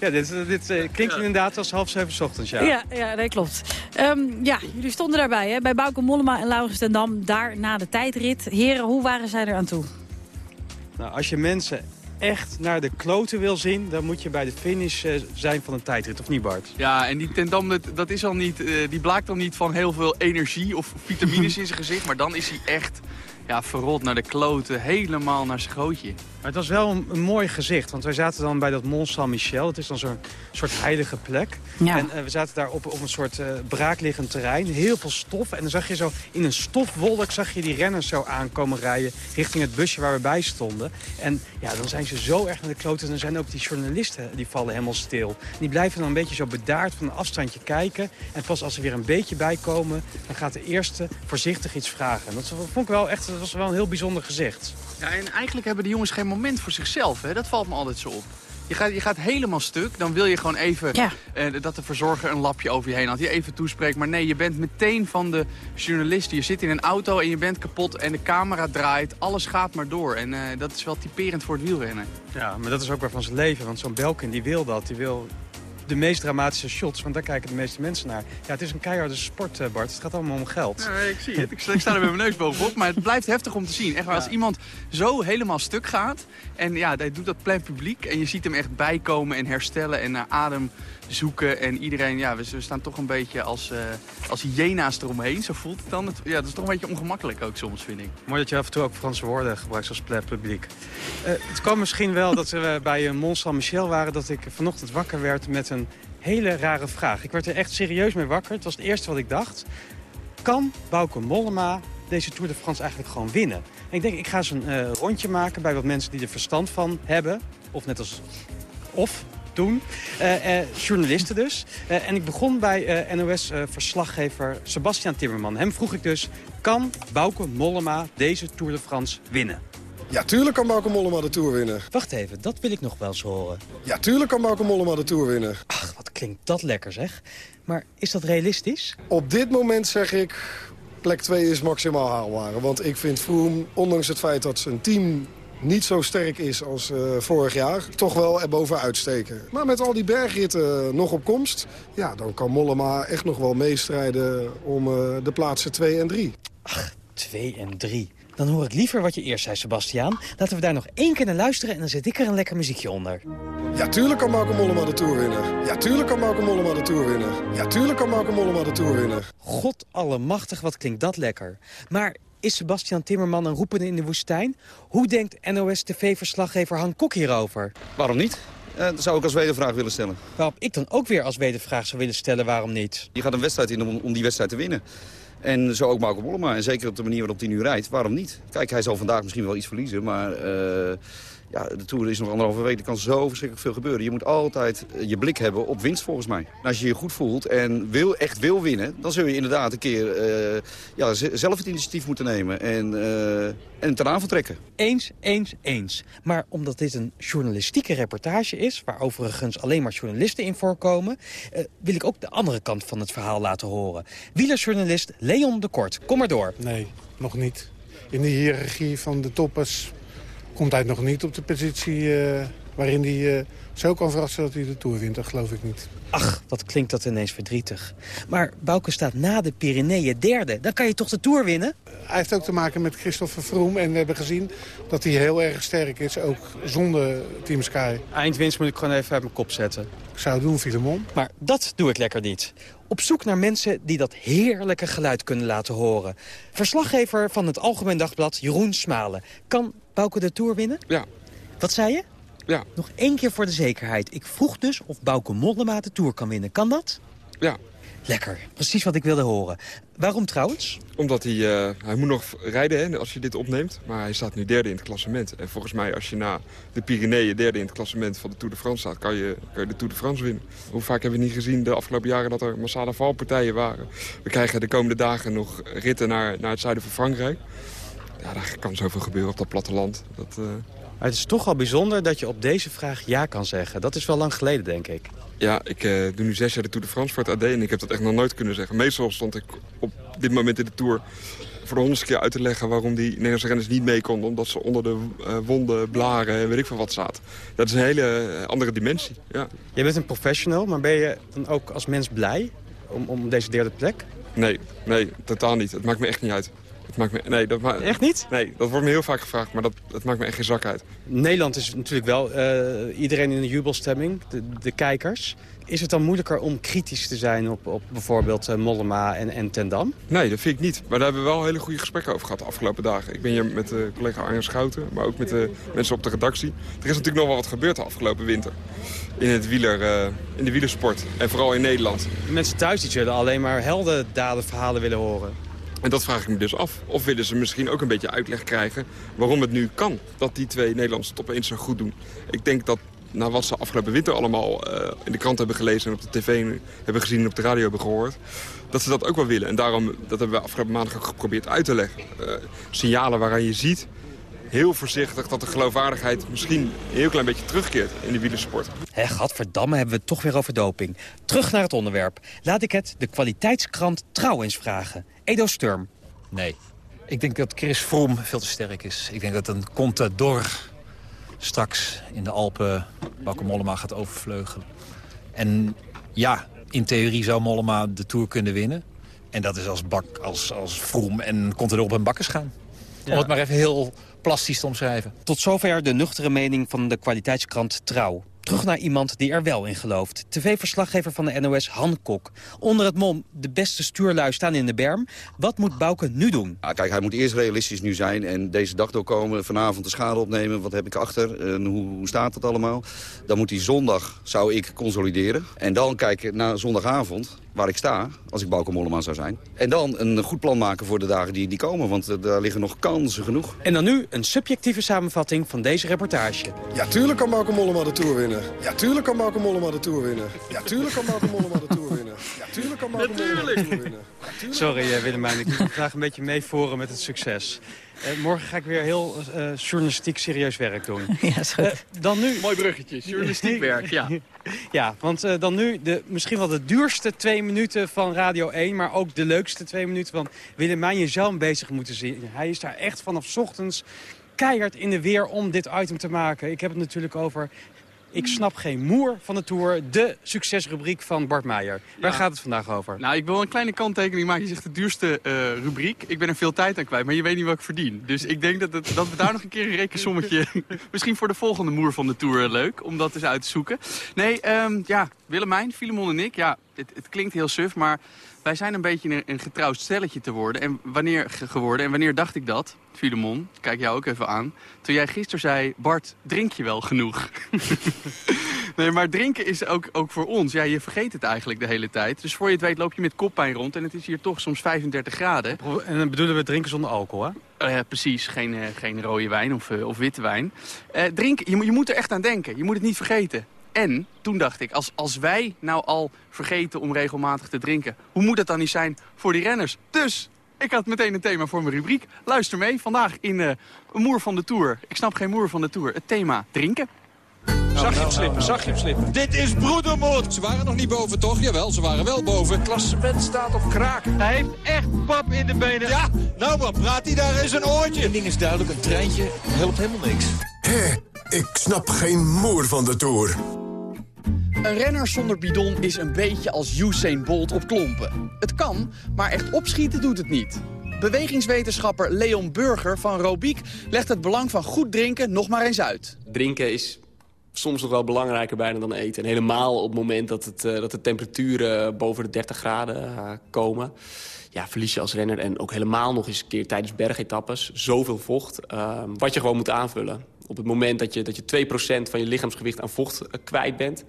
Ja, dit, dit eh, klinkt inderdaad als half zeven 's ochtends, ja. ja, ja, nee, klopt. Ehm, ja, jullie stonden daarbij, hè, bij Bauke Mollema en Laurens ten Dam. Daar na de tijdrit. Heren, hoe waren zij er aan toe? Nou, als je mensen echt naar de kloten wil zien... dan moet je bij de finish eh, zijn van een tijdrit, of niet Bart? Ja, en die Tendam, dat, is al niet, eh, die blaakt dan niet van heel veel energie of vitamines in zijn gezicht. Maar dan is hij echt ja, verrot naar de kloten, helemaal naar zijn grootje. Maar het was wel een, een mooi gezicht, want wij zaten dan bij dat Mont Saint-Michel. Dat is dan zo'n soort heilige plek. Ja. En eh, we zaten daar op, op een soort eh, braakliggend terrein. Heel veel stof. En dan zag je zo in een stofwolk zag je die renners zo aankomen rijden... richting het busje waar we bij stonden. En ja, dan zijn ze zo erg naar de kloten. En dan zijn ook die journalisten, die vallen helemaal stil. Die blijven dan een beetje zo bedaard van een afstandje kijken. En pas als ze weer een beetje bijkomen... dan gaat de eerste voorzichtig iets vragen. En dat vond ik wel echt dat was wel een heel bijzonder gezicht. Ja, en eigenlijk hebben de jongens geen moment voor zichzelf. Hè? Dat valt me altijd zo op. Je gaat, je gaat helemaal stuk. Dan wil je gewoon even eh, dat de verzorger een lapje over je heen had. Je even toespreekt. Maar nee, je bent meteen van de journalisten. Je zit in een auto en je bent kapot en de camera draait. Alles gaat maar door. En eh, dat is wel typerend voor het wielrennen. Ja, maar dat is ook weer van zijn leven. Want zo'n Belkin die wil dat. Die wil de meest dramatische shots, want daar kijken de meeste mensen naar. Ja, het is een keiharde sport, eh, Bart. Het gaat allemaal om geld. Ja, ik zie het. Ik sta er met mijn neus bovenop. Maar het blijft heftig om te zien. Echt als iemand zo helemaal stuk gaat... en ja, hij doet dat plein publiek... en je ziet hem echt bijkomen en herstellen en naar adem zoeken. En iedereen, ja, we, staan toch een beetje als, eh, als hyena's eromheen. Zo voelt het dan. Ja, dat is toch een beetje ongemakkelijk ook soms, vind ik. Mooi dat je af en toe ook Franse woorden gebruikt als publiek. Eh, het kwam misschien wel dat we bij een Mont Saint-Michel waren... dat ik vanochtend wakker werd met een hele rare vraag. Ik werd er echt serieus mee wakker. Het was het eerste wat ik dacht. Kan Bauke Mollema deze Tour de France eigenlijk gewoon winnen? En ik denk, ik ga eens een eh, rondje maken bij wat mensen die er verstand van hebben. Of net als... Of toen. Eh, eh, journalisten dus. Eh, en ik begon bij NOS-verslaggever Sebastian Timmerman. Hem vroeg ik dus, kan Bauke Mollema deze Tour de France winnen? Ja, tuurlijk kan Bauke Mollema de Tour winnen. Wacht even, dat wil ik nog wel eens horen. Ja, tuurlijk kan Bauke Mollema de Tour winnen. Ach, wat klinkt dat lekker zeg. Maar is dat realistisch? Op dit moment zeg ik, plek 2 is maximaal haalbaar. Want ik vind Froome, ondanks het feit dat zijn team niet zo sterk is als uh, vorig jaar, toch wel erboven uitsteken. Maar met al die bergritten nog op komst, ja, dan kan Mollema echt nog wel meestrijden om uh, de plaatsen 2 en 3. Ach, 2 en 3. Dan hoor ik liever wat je eerst zei, Sebastiaan. Laten we daar nog één keer naar luisteren en dan zet ik er een lekker muziekje onder. Ja, tuurlijk kan Marco Mollema de Tour winnen. Ja, tuurlijk kan Marco Mollema de Tour winnen. Ja, tuurlijk kan Marco Mollema de Tour winnen. God allemachtig, wat klinkt dat lekker. Maar is Sebastian Timmerman een roepende in de woestijn? Hoe denkt NOS-TV-verslaggever Han Kok hierover? Waarom niet? Uh, dat zou ik als wedervraag willen stellen. Waarop ik dan ook weer als wedervraag zou willen stellen waarom niet? Je gaat een wedstrijd in om, om die wedstrijd te winnen. En zo ook Marco Mollema. En zeker op de manier waarop hij nu rijdt. Waarom niet? Kijk, hij zal vandaag misschien wel iets verliezen. Maar uh, ja, de Tour is nog anderhalve week. Er kan zo verschrikkelijk veel gebeuren. Je moet altijd je blik hebben op winst volgens mij. En als je je goed voelt en wil, echt wil winnen... dan zul je inderdaad een keer uh, ja, zelf het initiatief moeten nemen. En, uh, en ten aanval trekken. Eens, eens, eens. Maar omdat dit een journalistieke reportage is... waar overigens alleen maar journalisten in voorkomen... Uh, wil ik ook de andere kant van het verhaal laten horen. Wielerjournalist Leon de Kort, kom maar door. Nee, nog niet. In de hiërarchie van de toppers komt hij nog niet op de positie uh, waarin hij uh, zo kan verrassen dat hij de Tour wint. Dat geloof ik niet. Ach, wat klinkt dat ineens verdrietig. Maar Bouke staat na de Pyreneeën derde. Dan kan je toch de Tour winnen? Hij heeft ook te maken met Christopher Froome. En we hebben gezien dat hij heel erg sterk is, ook zonder Team Sky. Eindwinst moet ik gewoon even uit mijn kop zetten. Ik zou het doen, Filemon. Maar dat doe ik lekker niet. Op zoek naar mensen die dat heerlijke geluid kunnen laten horen. Verslaggever van het Algemeen Dagblad, Jeroen Smalen. Kan Bouke de Tour winnen? Ja. Wat zei je? Ja. Nog één keer voor de zekerheid. Ik vroeg dus of Bouke Mollema de Tour kan winnen. Kan dat? Ja. Lekker. Precies wat ik wilde horen. Waarom trouwens? Omdat hij, uh, hij moet nog rijden hè, als je dit opneemt. Maar hij staat nu derde in het klassement. En volgens mij als je na de Pyreneeën derde in het klassement van de Tour de France staat... kan je, kan je de Tour de France winnen. Hoe vaak hebben we niet gezien de afgelopen jaren dat er massale valpartijen waren. We krijgen de komende dagen nog ritten naar, naar het zuiden van Frankrijk. Ja, daar kan zoveel gebeuren op dat platteland. Dat, uh... Maar het is toch al bijzonder dat je op deze vraag ja kan zeggen. Dat is wel lang geleden, denk ik. Ja, ik uh, doe nu zes jaar de Tour de France voor het AD en ik heb dat echt nog nooit kunnen zeggen. Meestal stond ik op dit moment in de Tour voor de honderdste keer uit te leggen waarom die Nederlandse renners niet mee konden. Omdat ze onder de uh, wonden, blaren en weet ik veel wat zaten. Dat is een hele andere dimensie, ja. Je bent een professional, maar ben je dan ook als mens blij om, om deze derde plek? Nee, nee, totaal niet. Het maakt me echt niet uit. Dat maakt me, nee, dat ma Echt niet? Nee, dat wordt me heel vaak gevraagd, maar dat, dat maakt me echt geen zak uit. Nederland is natuurlijk wel eh, iedereen in een jubelstemming, de, de kijkers. Is het dan moeilijker om kritisch te zijn op, op bijvoorbeeld uh, Mollema en, en Tendam? Nee, dat vind ik niet. Maar daar hebben we wel hele goede gesprekken over gehad de afgelopen dagen. Ik ben hier met uh, collega Arjen Schouten, maar ook met de mensen op de redactie. Er is natuurlijk nog wel wat gebeurd de afgelopen winter. In, het wieler, in de wielersport. En vooral in Nederland. De mensen thuis die zullen alleen maar heldendadenverhalen willen horen. En dat vraag ik me dus af. Of willen ze misschien ook een beetje uitleg krijgen waarom het nu kan dat die twee Nederlandse top 1 zo goed doen. Ik denk dat na wat ze afgelopen winter allemaal uh, in de krant hebben gelezen... en op de tv hebben gezien en op de radio hebben gehoord... dat ze dat ook wel willen. En daarom, dat hebben we afgelopen maandag ook geprobeerd uit te leggen. Uh, signalen waaraan je ziet, heel voorzichtig... dat de geloofwaardigheid misschien een heel klein beetje terugkeert in de wielersport. Hé, gadverdamme, hebben we het toch weer over doping. Terug naar het onderwerp. Laat ik het de kwaliteitskrant Trouw eens vragen. Edo Sturm. Nee. Ik denk dat Chris Froome veel te sterk is. Ik denk dat een Contador straks in de Alpen Bauke Mollema gaat overvleugelen. En ja, in theorie zou Mollema de Tour kunnen winnen. En dat is als, bak, als, als Froome en Contador op een bakkes gaan. Ja. Om het maar even heel plastisch te omschrijven. Tot zover de nuchtere mening van de kwaliteitskrant Trouw. Terug naar iemand die er wel in gelooft. TV-verslaggever van de NOS, Han Kok. Onder het mom, de beste stuurlui staan in de berm. Wat moet Bouke nu doen? Ja, kijk, hij moet eerst realistisch nu zijn en deze dag doorkomen. Vanavond de schade opnemen. Wat heb ik achter? En hoe, hoe staat het allemaal? Dan moet hij zondag, zou ik, consolideren. En dan kijken naar zondagavond waar ik sta, als ik Bauke Mollema zou zijn. En dan een goed plan maken voor de dagen die, die komen, want uh, daar liggen nog kansen genoeg. En dan nu een subjectieve samenvatting van deze reportage. Ja, tuurlijk kan Bauke Mollema de Tour winnen. Ja, tuurlijk kan Bauke Mollema de Tour winnen. Ja, tuurlijk kan Bauke Mollema de Tour winnen. Ja, tuurlijk kan Bauke Mollema de Tour winnen. Ja, Sorry uh, Willemijn, ik wil graag een beetje meevoeren met het succes. Uh, morgen ga ik weer heel uh, journalistiek serieus werk doen. Ja, is goed. Uh, dan nu... Mooi bruggetje, journalistiek werk, ja. ja, want dan nu de, misschien wel de duurste twee minuten van Radio 1... maar ook de leukste twee minuten van Willemijn. Je zou hem bezig moeten zien. Hij is daar echt vanaf ochtends keihard in de weer om dit item te maken. Ik heb het natuurlijk over ik snap geen moer van de Tour. De succesrubriek van Bart Meijer. Waar ja. gaat het vandaag over? Nou, ik wil een kleine kanttekening maken. Je zegt de duurste uh, rubriek. Ik ben er veel tijd aan kwijt, maar je weet niet wat ik verdien. Dus ik denk dat, het, dat we daar nog een keer een rekensommetje... misschien voor de volgende moer van de Tour leuk, om dat eens uit te zoeken. Nee, um, ja, Willemijn, Filemon en ik. Ja, het, het klinkt heel suf, maar... Wij zijn een beetje een, een getrouwd stelletje te worden. En wanneer geworden? En wanneer dacht ik dat? Filemon, kijk jou ook even aan. Toen jij gisteren zei, Bart, drink je wel genoeg? nee, maar drinken is ook, ook voor ons. Ja, je vergeet het eigenlijk de hele tijd. Dus voor je het weet loop je met koppijn rond. En het is hier toch soms 35 graden. En dan bedoelen we drinken zonder alcohol, hè? Uh, precies, geen, uh, geen rode wijn of, uh, of witte wijn. drinken, je, je moet er echt aan denken. Je moet het niet vergeten. En toen dacht ik, als, als wij nou al vergeten om regelmatig te drinken... hoe moet het dan niet zijn voor die renners? Dus ik had meteen een thema voor mijn rubriek. Luister mee, vandaag in uh, een moer van de Tour. Ik snap geen moer van de Tour. Het thema drinken. Zag je hem slippen, zag je hem slippen. Dit is broedermoord. Ze waren nog niet boven, toch? Jawel, ze waren wel boven. Het klassement staat op kraak. Hij heeft echt pap in de benen. Ja, nou maar praat hij daar eens een oortje. Eén ding is duidelijk, een treintje helpt helemaal niks. Ik snap geen moer van de Tour. Een renner zonder bidon is een beetje als Usain Bolt op klompen. Het kan, maar echt opschieten doet het niet. Bewegingswetenschapper Leon Burger van Robiek legt het belang van goed drinken nog maar eens uit. Drinken is soms nog wel belangrijker bijna dan eten. En helemaal op het moment dat, het, uh, dat de temperaturen boven de 30 graden uh, komen... Ja, verlies je als renner en ook helemaal nog eens een keer tijdens bergetappes... zoveel vocht, uh, wat je gewoon moet aanvullen. Op het moment dat je, dat je 2% van je lichaamsgewicht aan vocht kwijt bent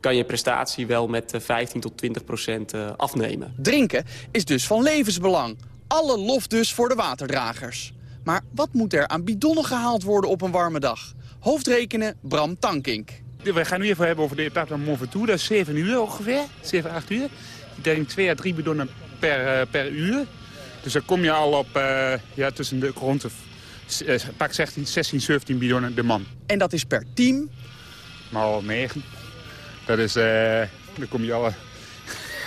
kan je prestatie wel met 15 tot 20 procent afnemen. Drinken is dus van levensbelang. Alle lof dus voor de waterdragers. Maar wat moet er aan bidonnen gehaald worden op een warme dag? Hoofdrekenen Bram Tankink. We gaan nu even hebben over de etappe van Mont Ventoux. Dat is 7 uur ongeveer, 7, 8 uur. Ik denk 2 à 3 bidonnen per, per uur. Dus dan kom je al op uh, ja, tussen de rond de, pak 16, 16, 17 bidonnen de man. En dat is per team? Maar 9. Dat is, uh, dan kom je al...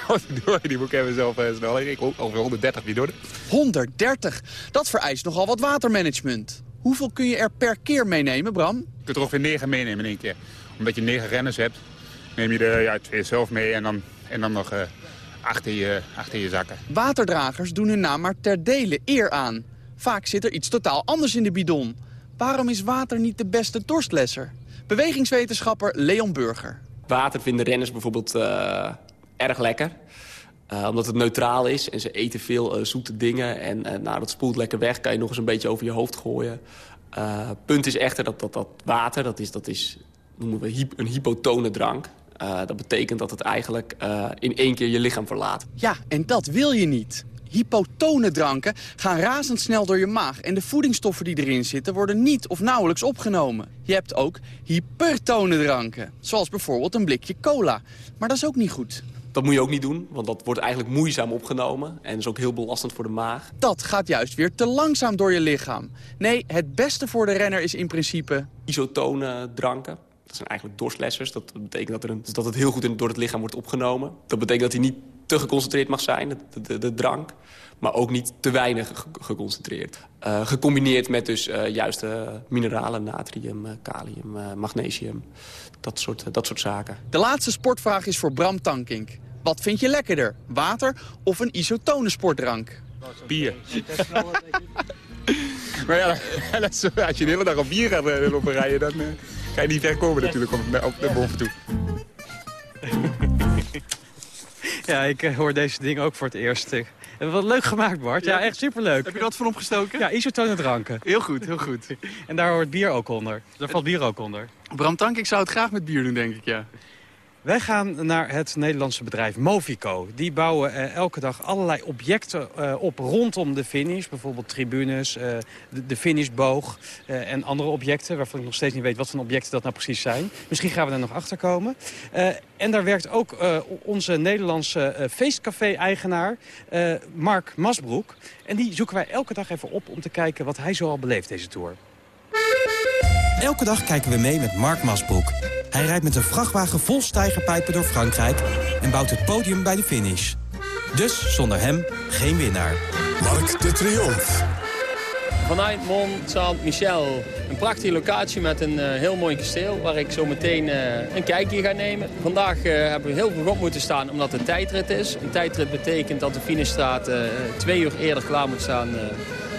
die ik even zelf uh, snel. Ik over 130 bidonnen. 130? Dat vereist nogal wat watermanagement. Hoeveel kun je er per keer meenemen, Bram? Je kunt er ongeveer 9 meenemen in één keer. Omdat je 9 renners hebt, neem je er ja, twee zelf mee en dan, en dan nog uh, achter, je, achter je zakken. Waterdragers doen hun naam maar ter dele eer aan. Vaak zit er iets totaal anders in de bidon. Waarom is water niet de beste dorstlesser? Bewegingswetenschapper Leon Burger. Water vinden renners bijvoorbeeld uh, erg lekker. Uh, omdat het neutraal is en ze eten veel uh, zoete dingen. En nou, dat spoelt lekker weg, kan je nog eens een beetje over je hoofd gooien. punt is echter dat dat, dat water, dat is, dat is noemen we een hypotone drank. dat betekent dat het eigenlijk in één keer je lichaam verlaat. Ja, en dat wil je niet. Hypotone dranken gaan razendsnel door je maag... en de voedingsstoffen die erin zitten worden niet of nauwelijks opgenomen. Je hebt ook hypertone dranken, zoals bijvoorbeeld een blikje cola. Maar dat is ook niet goed. Dat moet je ook niet doen, want dat wordt eigenlijk moeizaam opgenomen... en is ook heel belastend voor de maag. Dat gaat juist weer te langzaam door je lichaam. Nee, het beste voor de renner is in principe... Isotone dranken. Dat zijn eigenlijk dorstlessers. Dat betekent dat, er een, dat het heel goed door het lichaam wordt opgenomen. Dat betekent dat hij niet te geconcentreerd mag zijn, de, de, de drank. Maar ook niet te weinig geconcentreerd. Uh, gecombineerd met dus uh, juiste mineralen, natrium, uh, kalium, magnesium. Dat soort, dat soort zaken. De laatste sportvraag is voor Bram Tankink. Wat vind je lekkerder, water of een isotone sportdrank? Bier. maar ja, als je de hele dag op bier gaat lopen rijden... dan ga je niet ver komen natuurlijk op, op de boven toe. Ja, ik hoor deze dingen ook voor het eerst. Wat leuk gemaakt, Bart. Ja, echt superleuk. Heb je dat van opgestoken? Ja, isotone dranken. Heel goed, heel goed. En daar hoort bier ook onder. Daar valt bier ook onder. Bram Tank, ik zou het graag met bier doen, denk ik, ja. Wij gaan naar het Nederlandse bedrijf Movico. Die bouwen eh, elke dag allerlei objecten eh, op rondom de finish. Bijvoorbeeld tribunes, eh, de, finishboog en andere objecten... waarvan ik nog steeds niet weet wat voor objecten dat nou precies zijn. Misschien gaan we daar nog achter komen. En daar werkt ook onze Nederlandse feestcafé-eigenaar Mark Masbroek. En die zoeken wij elke dag even op om te kijken wat hij zo al beleeft deze Tour. Elke dag kijken we mee met Mark Masbroek. Hij rijdt met een vrachtwagen vol stijgerpijpen door Frankrijk... en bouwt het podium bij de finish. Dus zonder hem geen winnaar. Mark de Triomphe. Vanuit Mont Saint-Michel. Een prachtige locatie met een uh, heel mooi kasteel... waar ik zo meteen uh, een kijkje ga nemen. Vandaag uh, hebben we heel vroeg op moeten staan omdat het tijdrit is. Een tijdrit betekent dat de finishstraat twee uur eerder klaar moet staan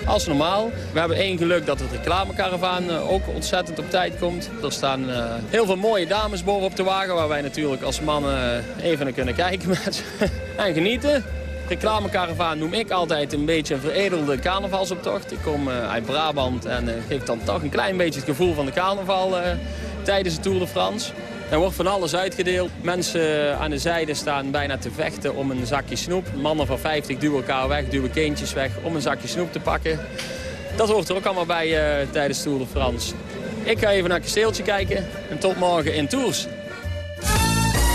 als normaal. We hebben één geluk dat het reclamekaravaan uh, ook ontzettend op tijd komt. Er staan uh, heel veel mooie dames bovenop de wagen... waar wij natuurlijk als mannen even naar kunnen kijken en genieten. Reclamekaravaan noem ik altijd een beetje een veredelde carnavalsoptocht. Ik kom uit Brabant en geef dan toch een klein beetje het gevoel van de carnaval tijdens de Tour de France. Er wordt van alles uitgedeeld. Mensen aan de zijde staan bijna te vechten om een zakje snoep. Mannen van 50 duwen elkaar weg, duwen kindjes weg om een zakje snoep te pakken. Dat hoort er ook allemaal bij uh, tijdens Tour de France. Ik ga even naar het kasteeltje kijken en tot morgen in Tours.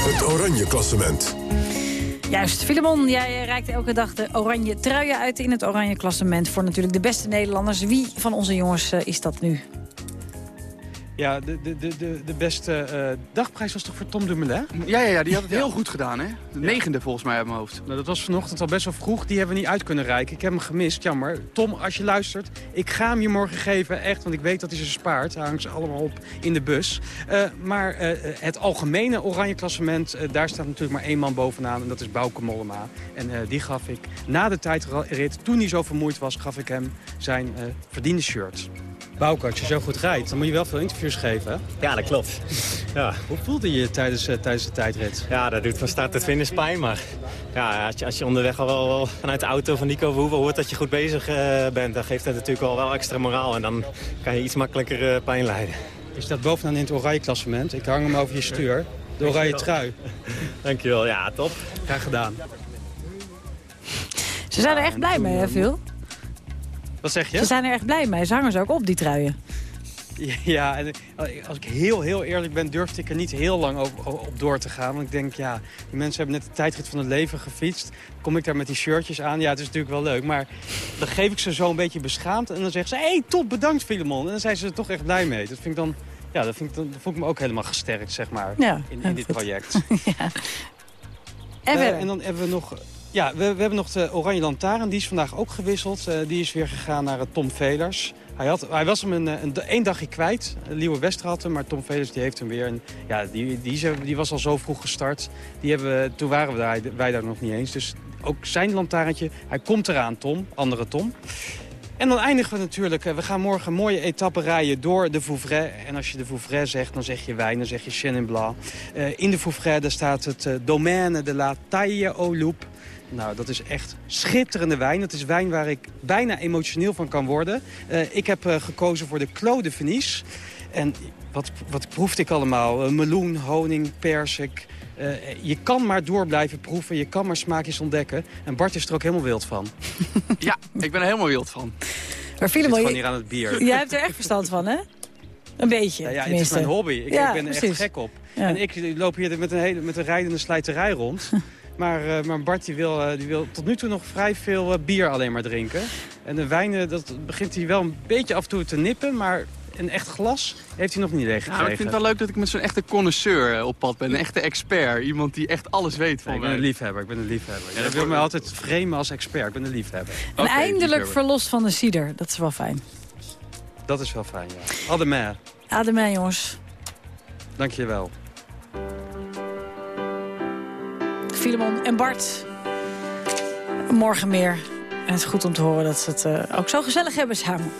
Het Oranje Klassement. Juist, Filemon, jij reikt elke dag de oranje truien uit in het oranje klassement... voor natuurlijk de beste Nederlanders. Wie van onze jongens uh, is dat nu? Ja, de, de, de, de beste uh, dagprijs was toch voor Tom Dumoulin? Ja, ja, ja die had het heel goed gedaan, hè? De negende volgens mij uit mijn hoofd. Nou, dat was vanochtend al best wel vroeg. Die hebben we niet uit kunnen reiken. Ik heb hem gemist, jammer. Tom, als je luistert, ik ga hem je morgen geven. Echt, want ik weet dat hij ze spaart. Hij hangt ze allemaal op in de bus. Uh, maar uh, het algemene oranje klassement, daar staat natuurlijk maar één man bovenaan. En dat is Bauke Mollema. En die gaf ik na de tijdrit, toen hij zo vermoeid was, gaf ik hem zijn verdiende shirt. Bouke, als je zo goed rijdt, dan moet je wel veel interviews geven, hè? Ja, dat klopt. Ja. Hoe voelde je je tijdens, uh, tijdens de tijdrit? Ja, dat doet van start tot finish pijn, maar ja, als, je, als je onderweg al wel, wel vanuit de auto van Nico Verhoeven hoort dat je goed bezig uh, bent, dan geeft dat natuurlijk al wel extra moraal en dan kan je iets makkelijker uh, pijn leiden. Je staat bovenaan in het oranje klassement. Ik hang hem over je stuur. De oranje trui. Dankjewel, ja, top. Graag gedaan. Ze zijn er echt blij mee, hè, Phil? Wat zeg je? Ze zijn er echt blij mee. Ze hangen ze ook op, die truien. Ja, en als ik heel, heel eerlijk ben, durfde ik er niet heel lang op, op, door te gaan. Want ik denk, ja, die mensen hebben net de tijdrit van het leven gefietst. Kom ik daar met die shirtjes aan? Ja, het is natuurlijk wel leuk. Maar dan geef ik ze zo een beetje beschaamd. En dan zeggen ze, hé, hey, top, bedankt Filemon. En dan zijn ze er toch echt blij mee. Dat vind ik dan, ja, dat, vind ik, dan voel ik me ook helemaal gesterkt, zeg maar, ja, in, in dit project. ja. En, uh, en dan hebben we nog ja, we, we, hebben nog de Oranje Lantaarn. Die is vandaag ook gewisseld. Uh, die is weer gegaan naar uh, Tom Velers. Hij, had, hij was hem een, een, een dagje kwijt. Liewe Wester had hem, maar Tom Velers die heeft hem weer. Ja, die, die, die, was al zo vroeg gestart. Die hebben, toen waren we daar, wij daar nog niet eens. Dus ook zijn lantaarntje. Hij komt eraan, Tom. Andere Tom. En dan eindigen we natuurlijk, eh, we gaan morgen mooie etappen rijden door de Vouvray. En als je de Vouvray zegt, dan zeg je wijn, dan zeg je Chenin Blanc. Uh, in de Vouvray staat het Domaine de la Taille au Loup. Nou, dat is echt schitterende wijn. Dat is wijn waar ik bijna emotioneel van kan worden. Uh, ik heb gekozen voor de Clos de Venise. En wat, wat proefde ik allemaal? meloen, honing, persik, uh, je kan maar door blijven proeven, je kan maar smaakjes ontdekken. En Bart is er ook helemaal wild van. ja, ik ben er helemaal wild van. Maar Filemon, gewoon hier aan het bier. Jij hebt er echt verstand van, hè? Een beetje, ja, ja Het is mijn hobby. Ik, ja, ik ben er echt gek op. Ja. En ik loop hier met een, hele, met een rijdende slijterij rond. Maar, uh, maar Bart die wil, uh, die wil tot nu toe nog vrij veel uh, bier alleen maar drinken. En de wijnen, dat begint hij wel een beetje af en toe te nippen. Maar een echt glas heeft hij nog niet leeggekregen. Nou, ik vind het wel leuk dat ik met zo'n echte connoisseur op pad ben. Een echte expert. Iemand die echt alles weet van Ik ben een liefhebber. Ik ben een liefhebber. Ja, wil mij altijd framen als expert. Ik ben een liefhebber. En eindelijk verlost van de cider. Dat is wel fijn. Dat is wel fijn, ja. Ademé. Ademé, jongens. Dank je wel. Filemon en Bart. Morgen meer. En het is goed om te horen dat ze het uh, ook zo gezellig hebben samen.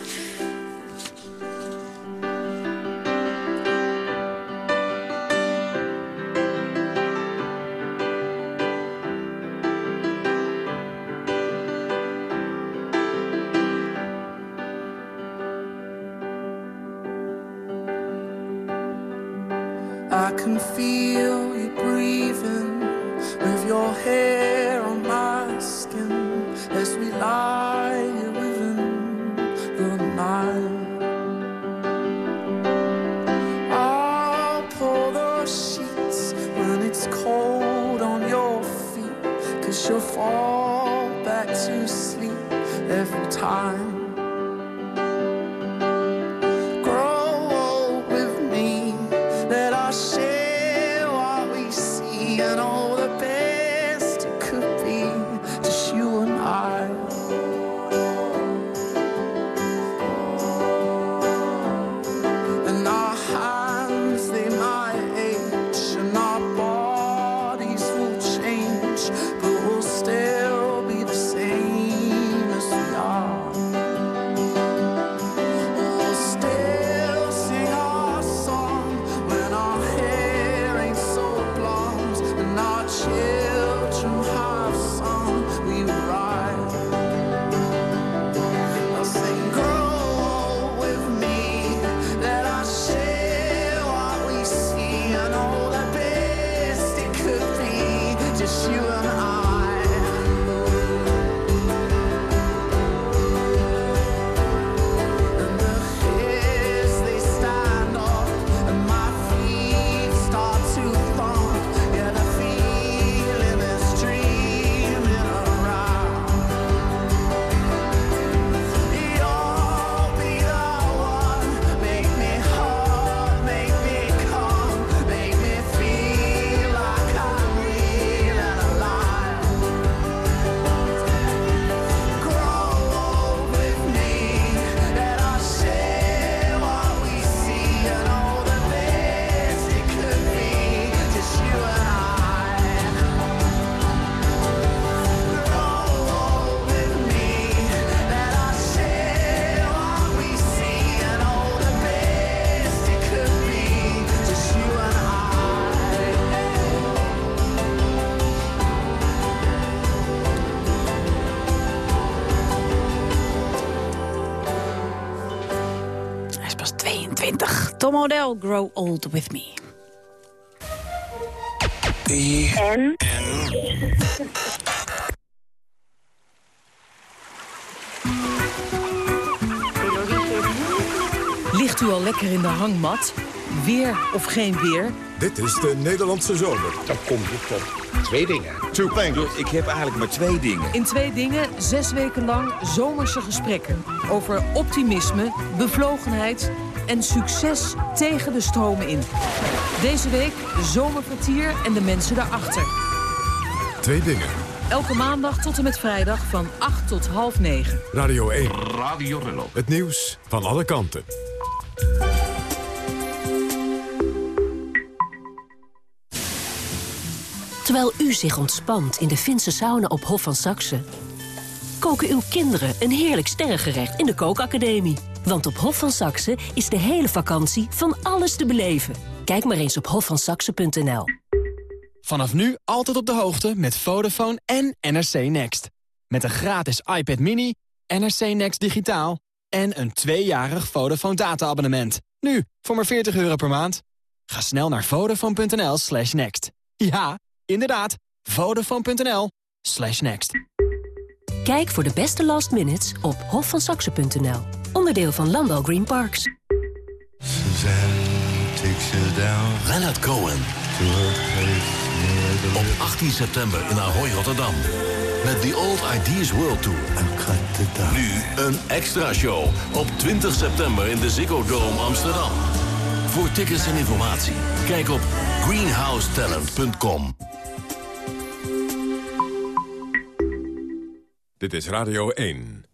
Tom Odell, Grow Old With Me. En? Ligt u al lekker in de hangmat? Weer of geen weer? Dit is de Nederlandse zomer. Dan kom je tot twee dingen. Two things. Ik heb eigenlijk maar twee dingen. In twee dingen zes weken lang zomerse gesprekken. Over optimisme, bevlogenheid en succes tegen de stromen in. Deze week de zomerkwartier en de mensen daarachter. Twee dingen. Elke maandag tot en met vrijdag van 8 tot half 9. Radio 1. Radio Rello. Het nieuws van alle kanten. Terwijl u zich ontspant in de Finse sauna op Hof van Saxe koken uw kinderen een heerlijk sterrengerecht in de kookacademie. Want op Hof van Saxe is de hele vakantie van alles te beleven. Kijk maar eens op hofvansaxe.nl. Vanaf nu altijd op de hoogte met Vodafone en NRC Next. Met een gratis iPad mini, NRC Next digitaal en een tweejarig Vodafone data-abonnement. Nu, voor maar 40 euro per maand. Ga snel naar vodafone.nl slash next. Ja, inderdaad, vodafone.nl slash next. Kijk voor de beste last minutes op hofvansaxe.nl. Onderdeel van Landal Green Parks. Leonard Cohen. Op 18 september in Ahoy, Rotterdam. Met The Old Ideas World Tour. Nu een extra show op 20 september in de Ziggo Dome Amsterdam. Voor tickets en informatie, kijk op greenhousetalent.com. Dit is Radio 1.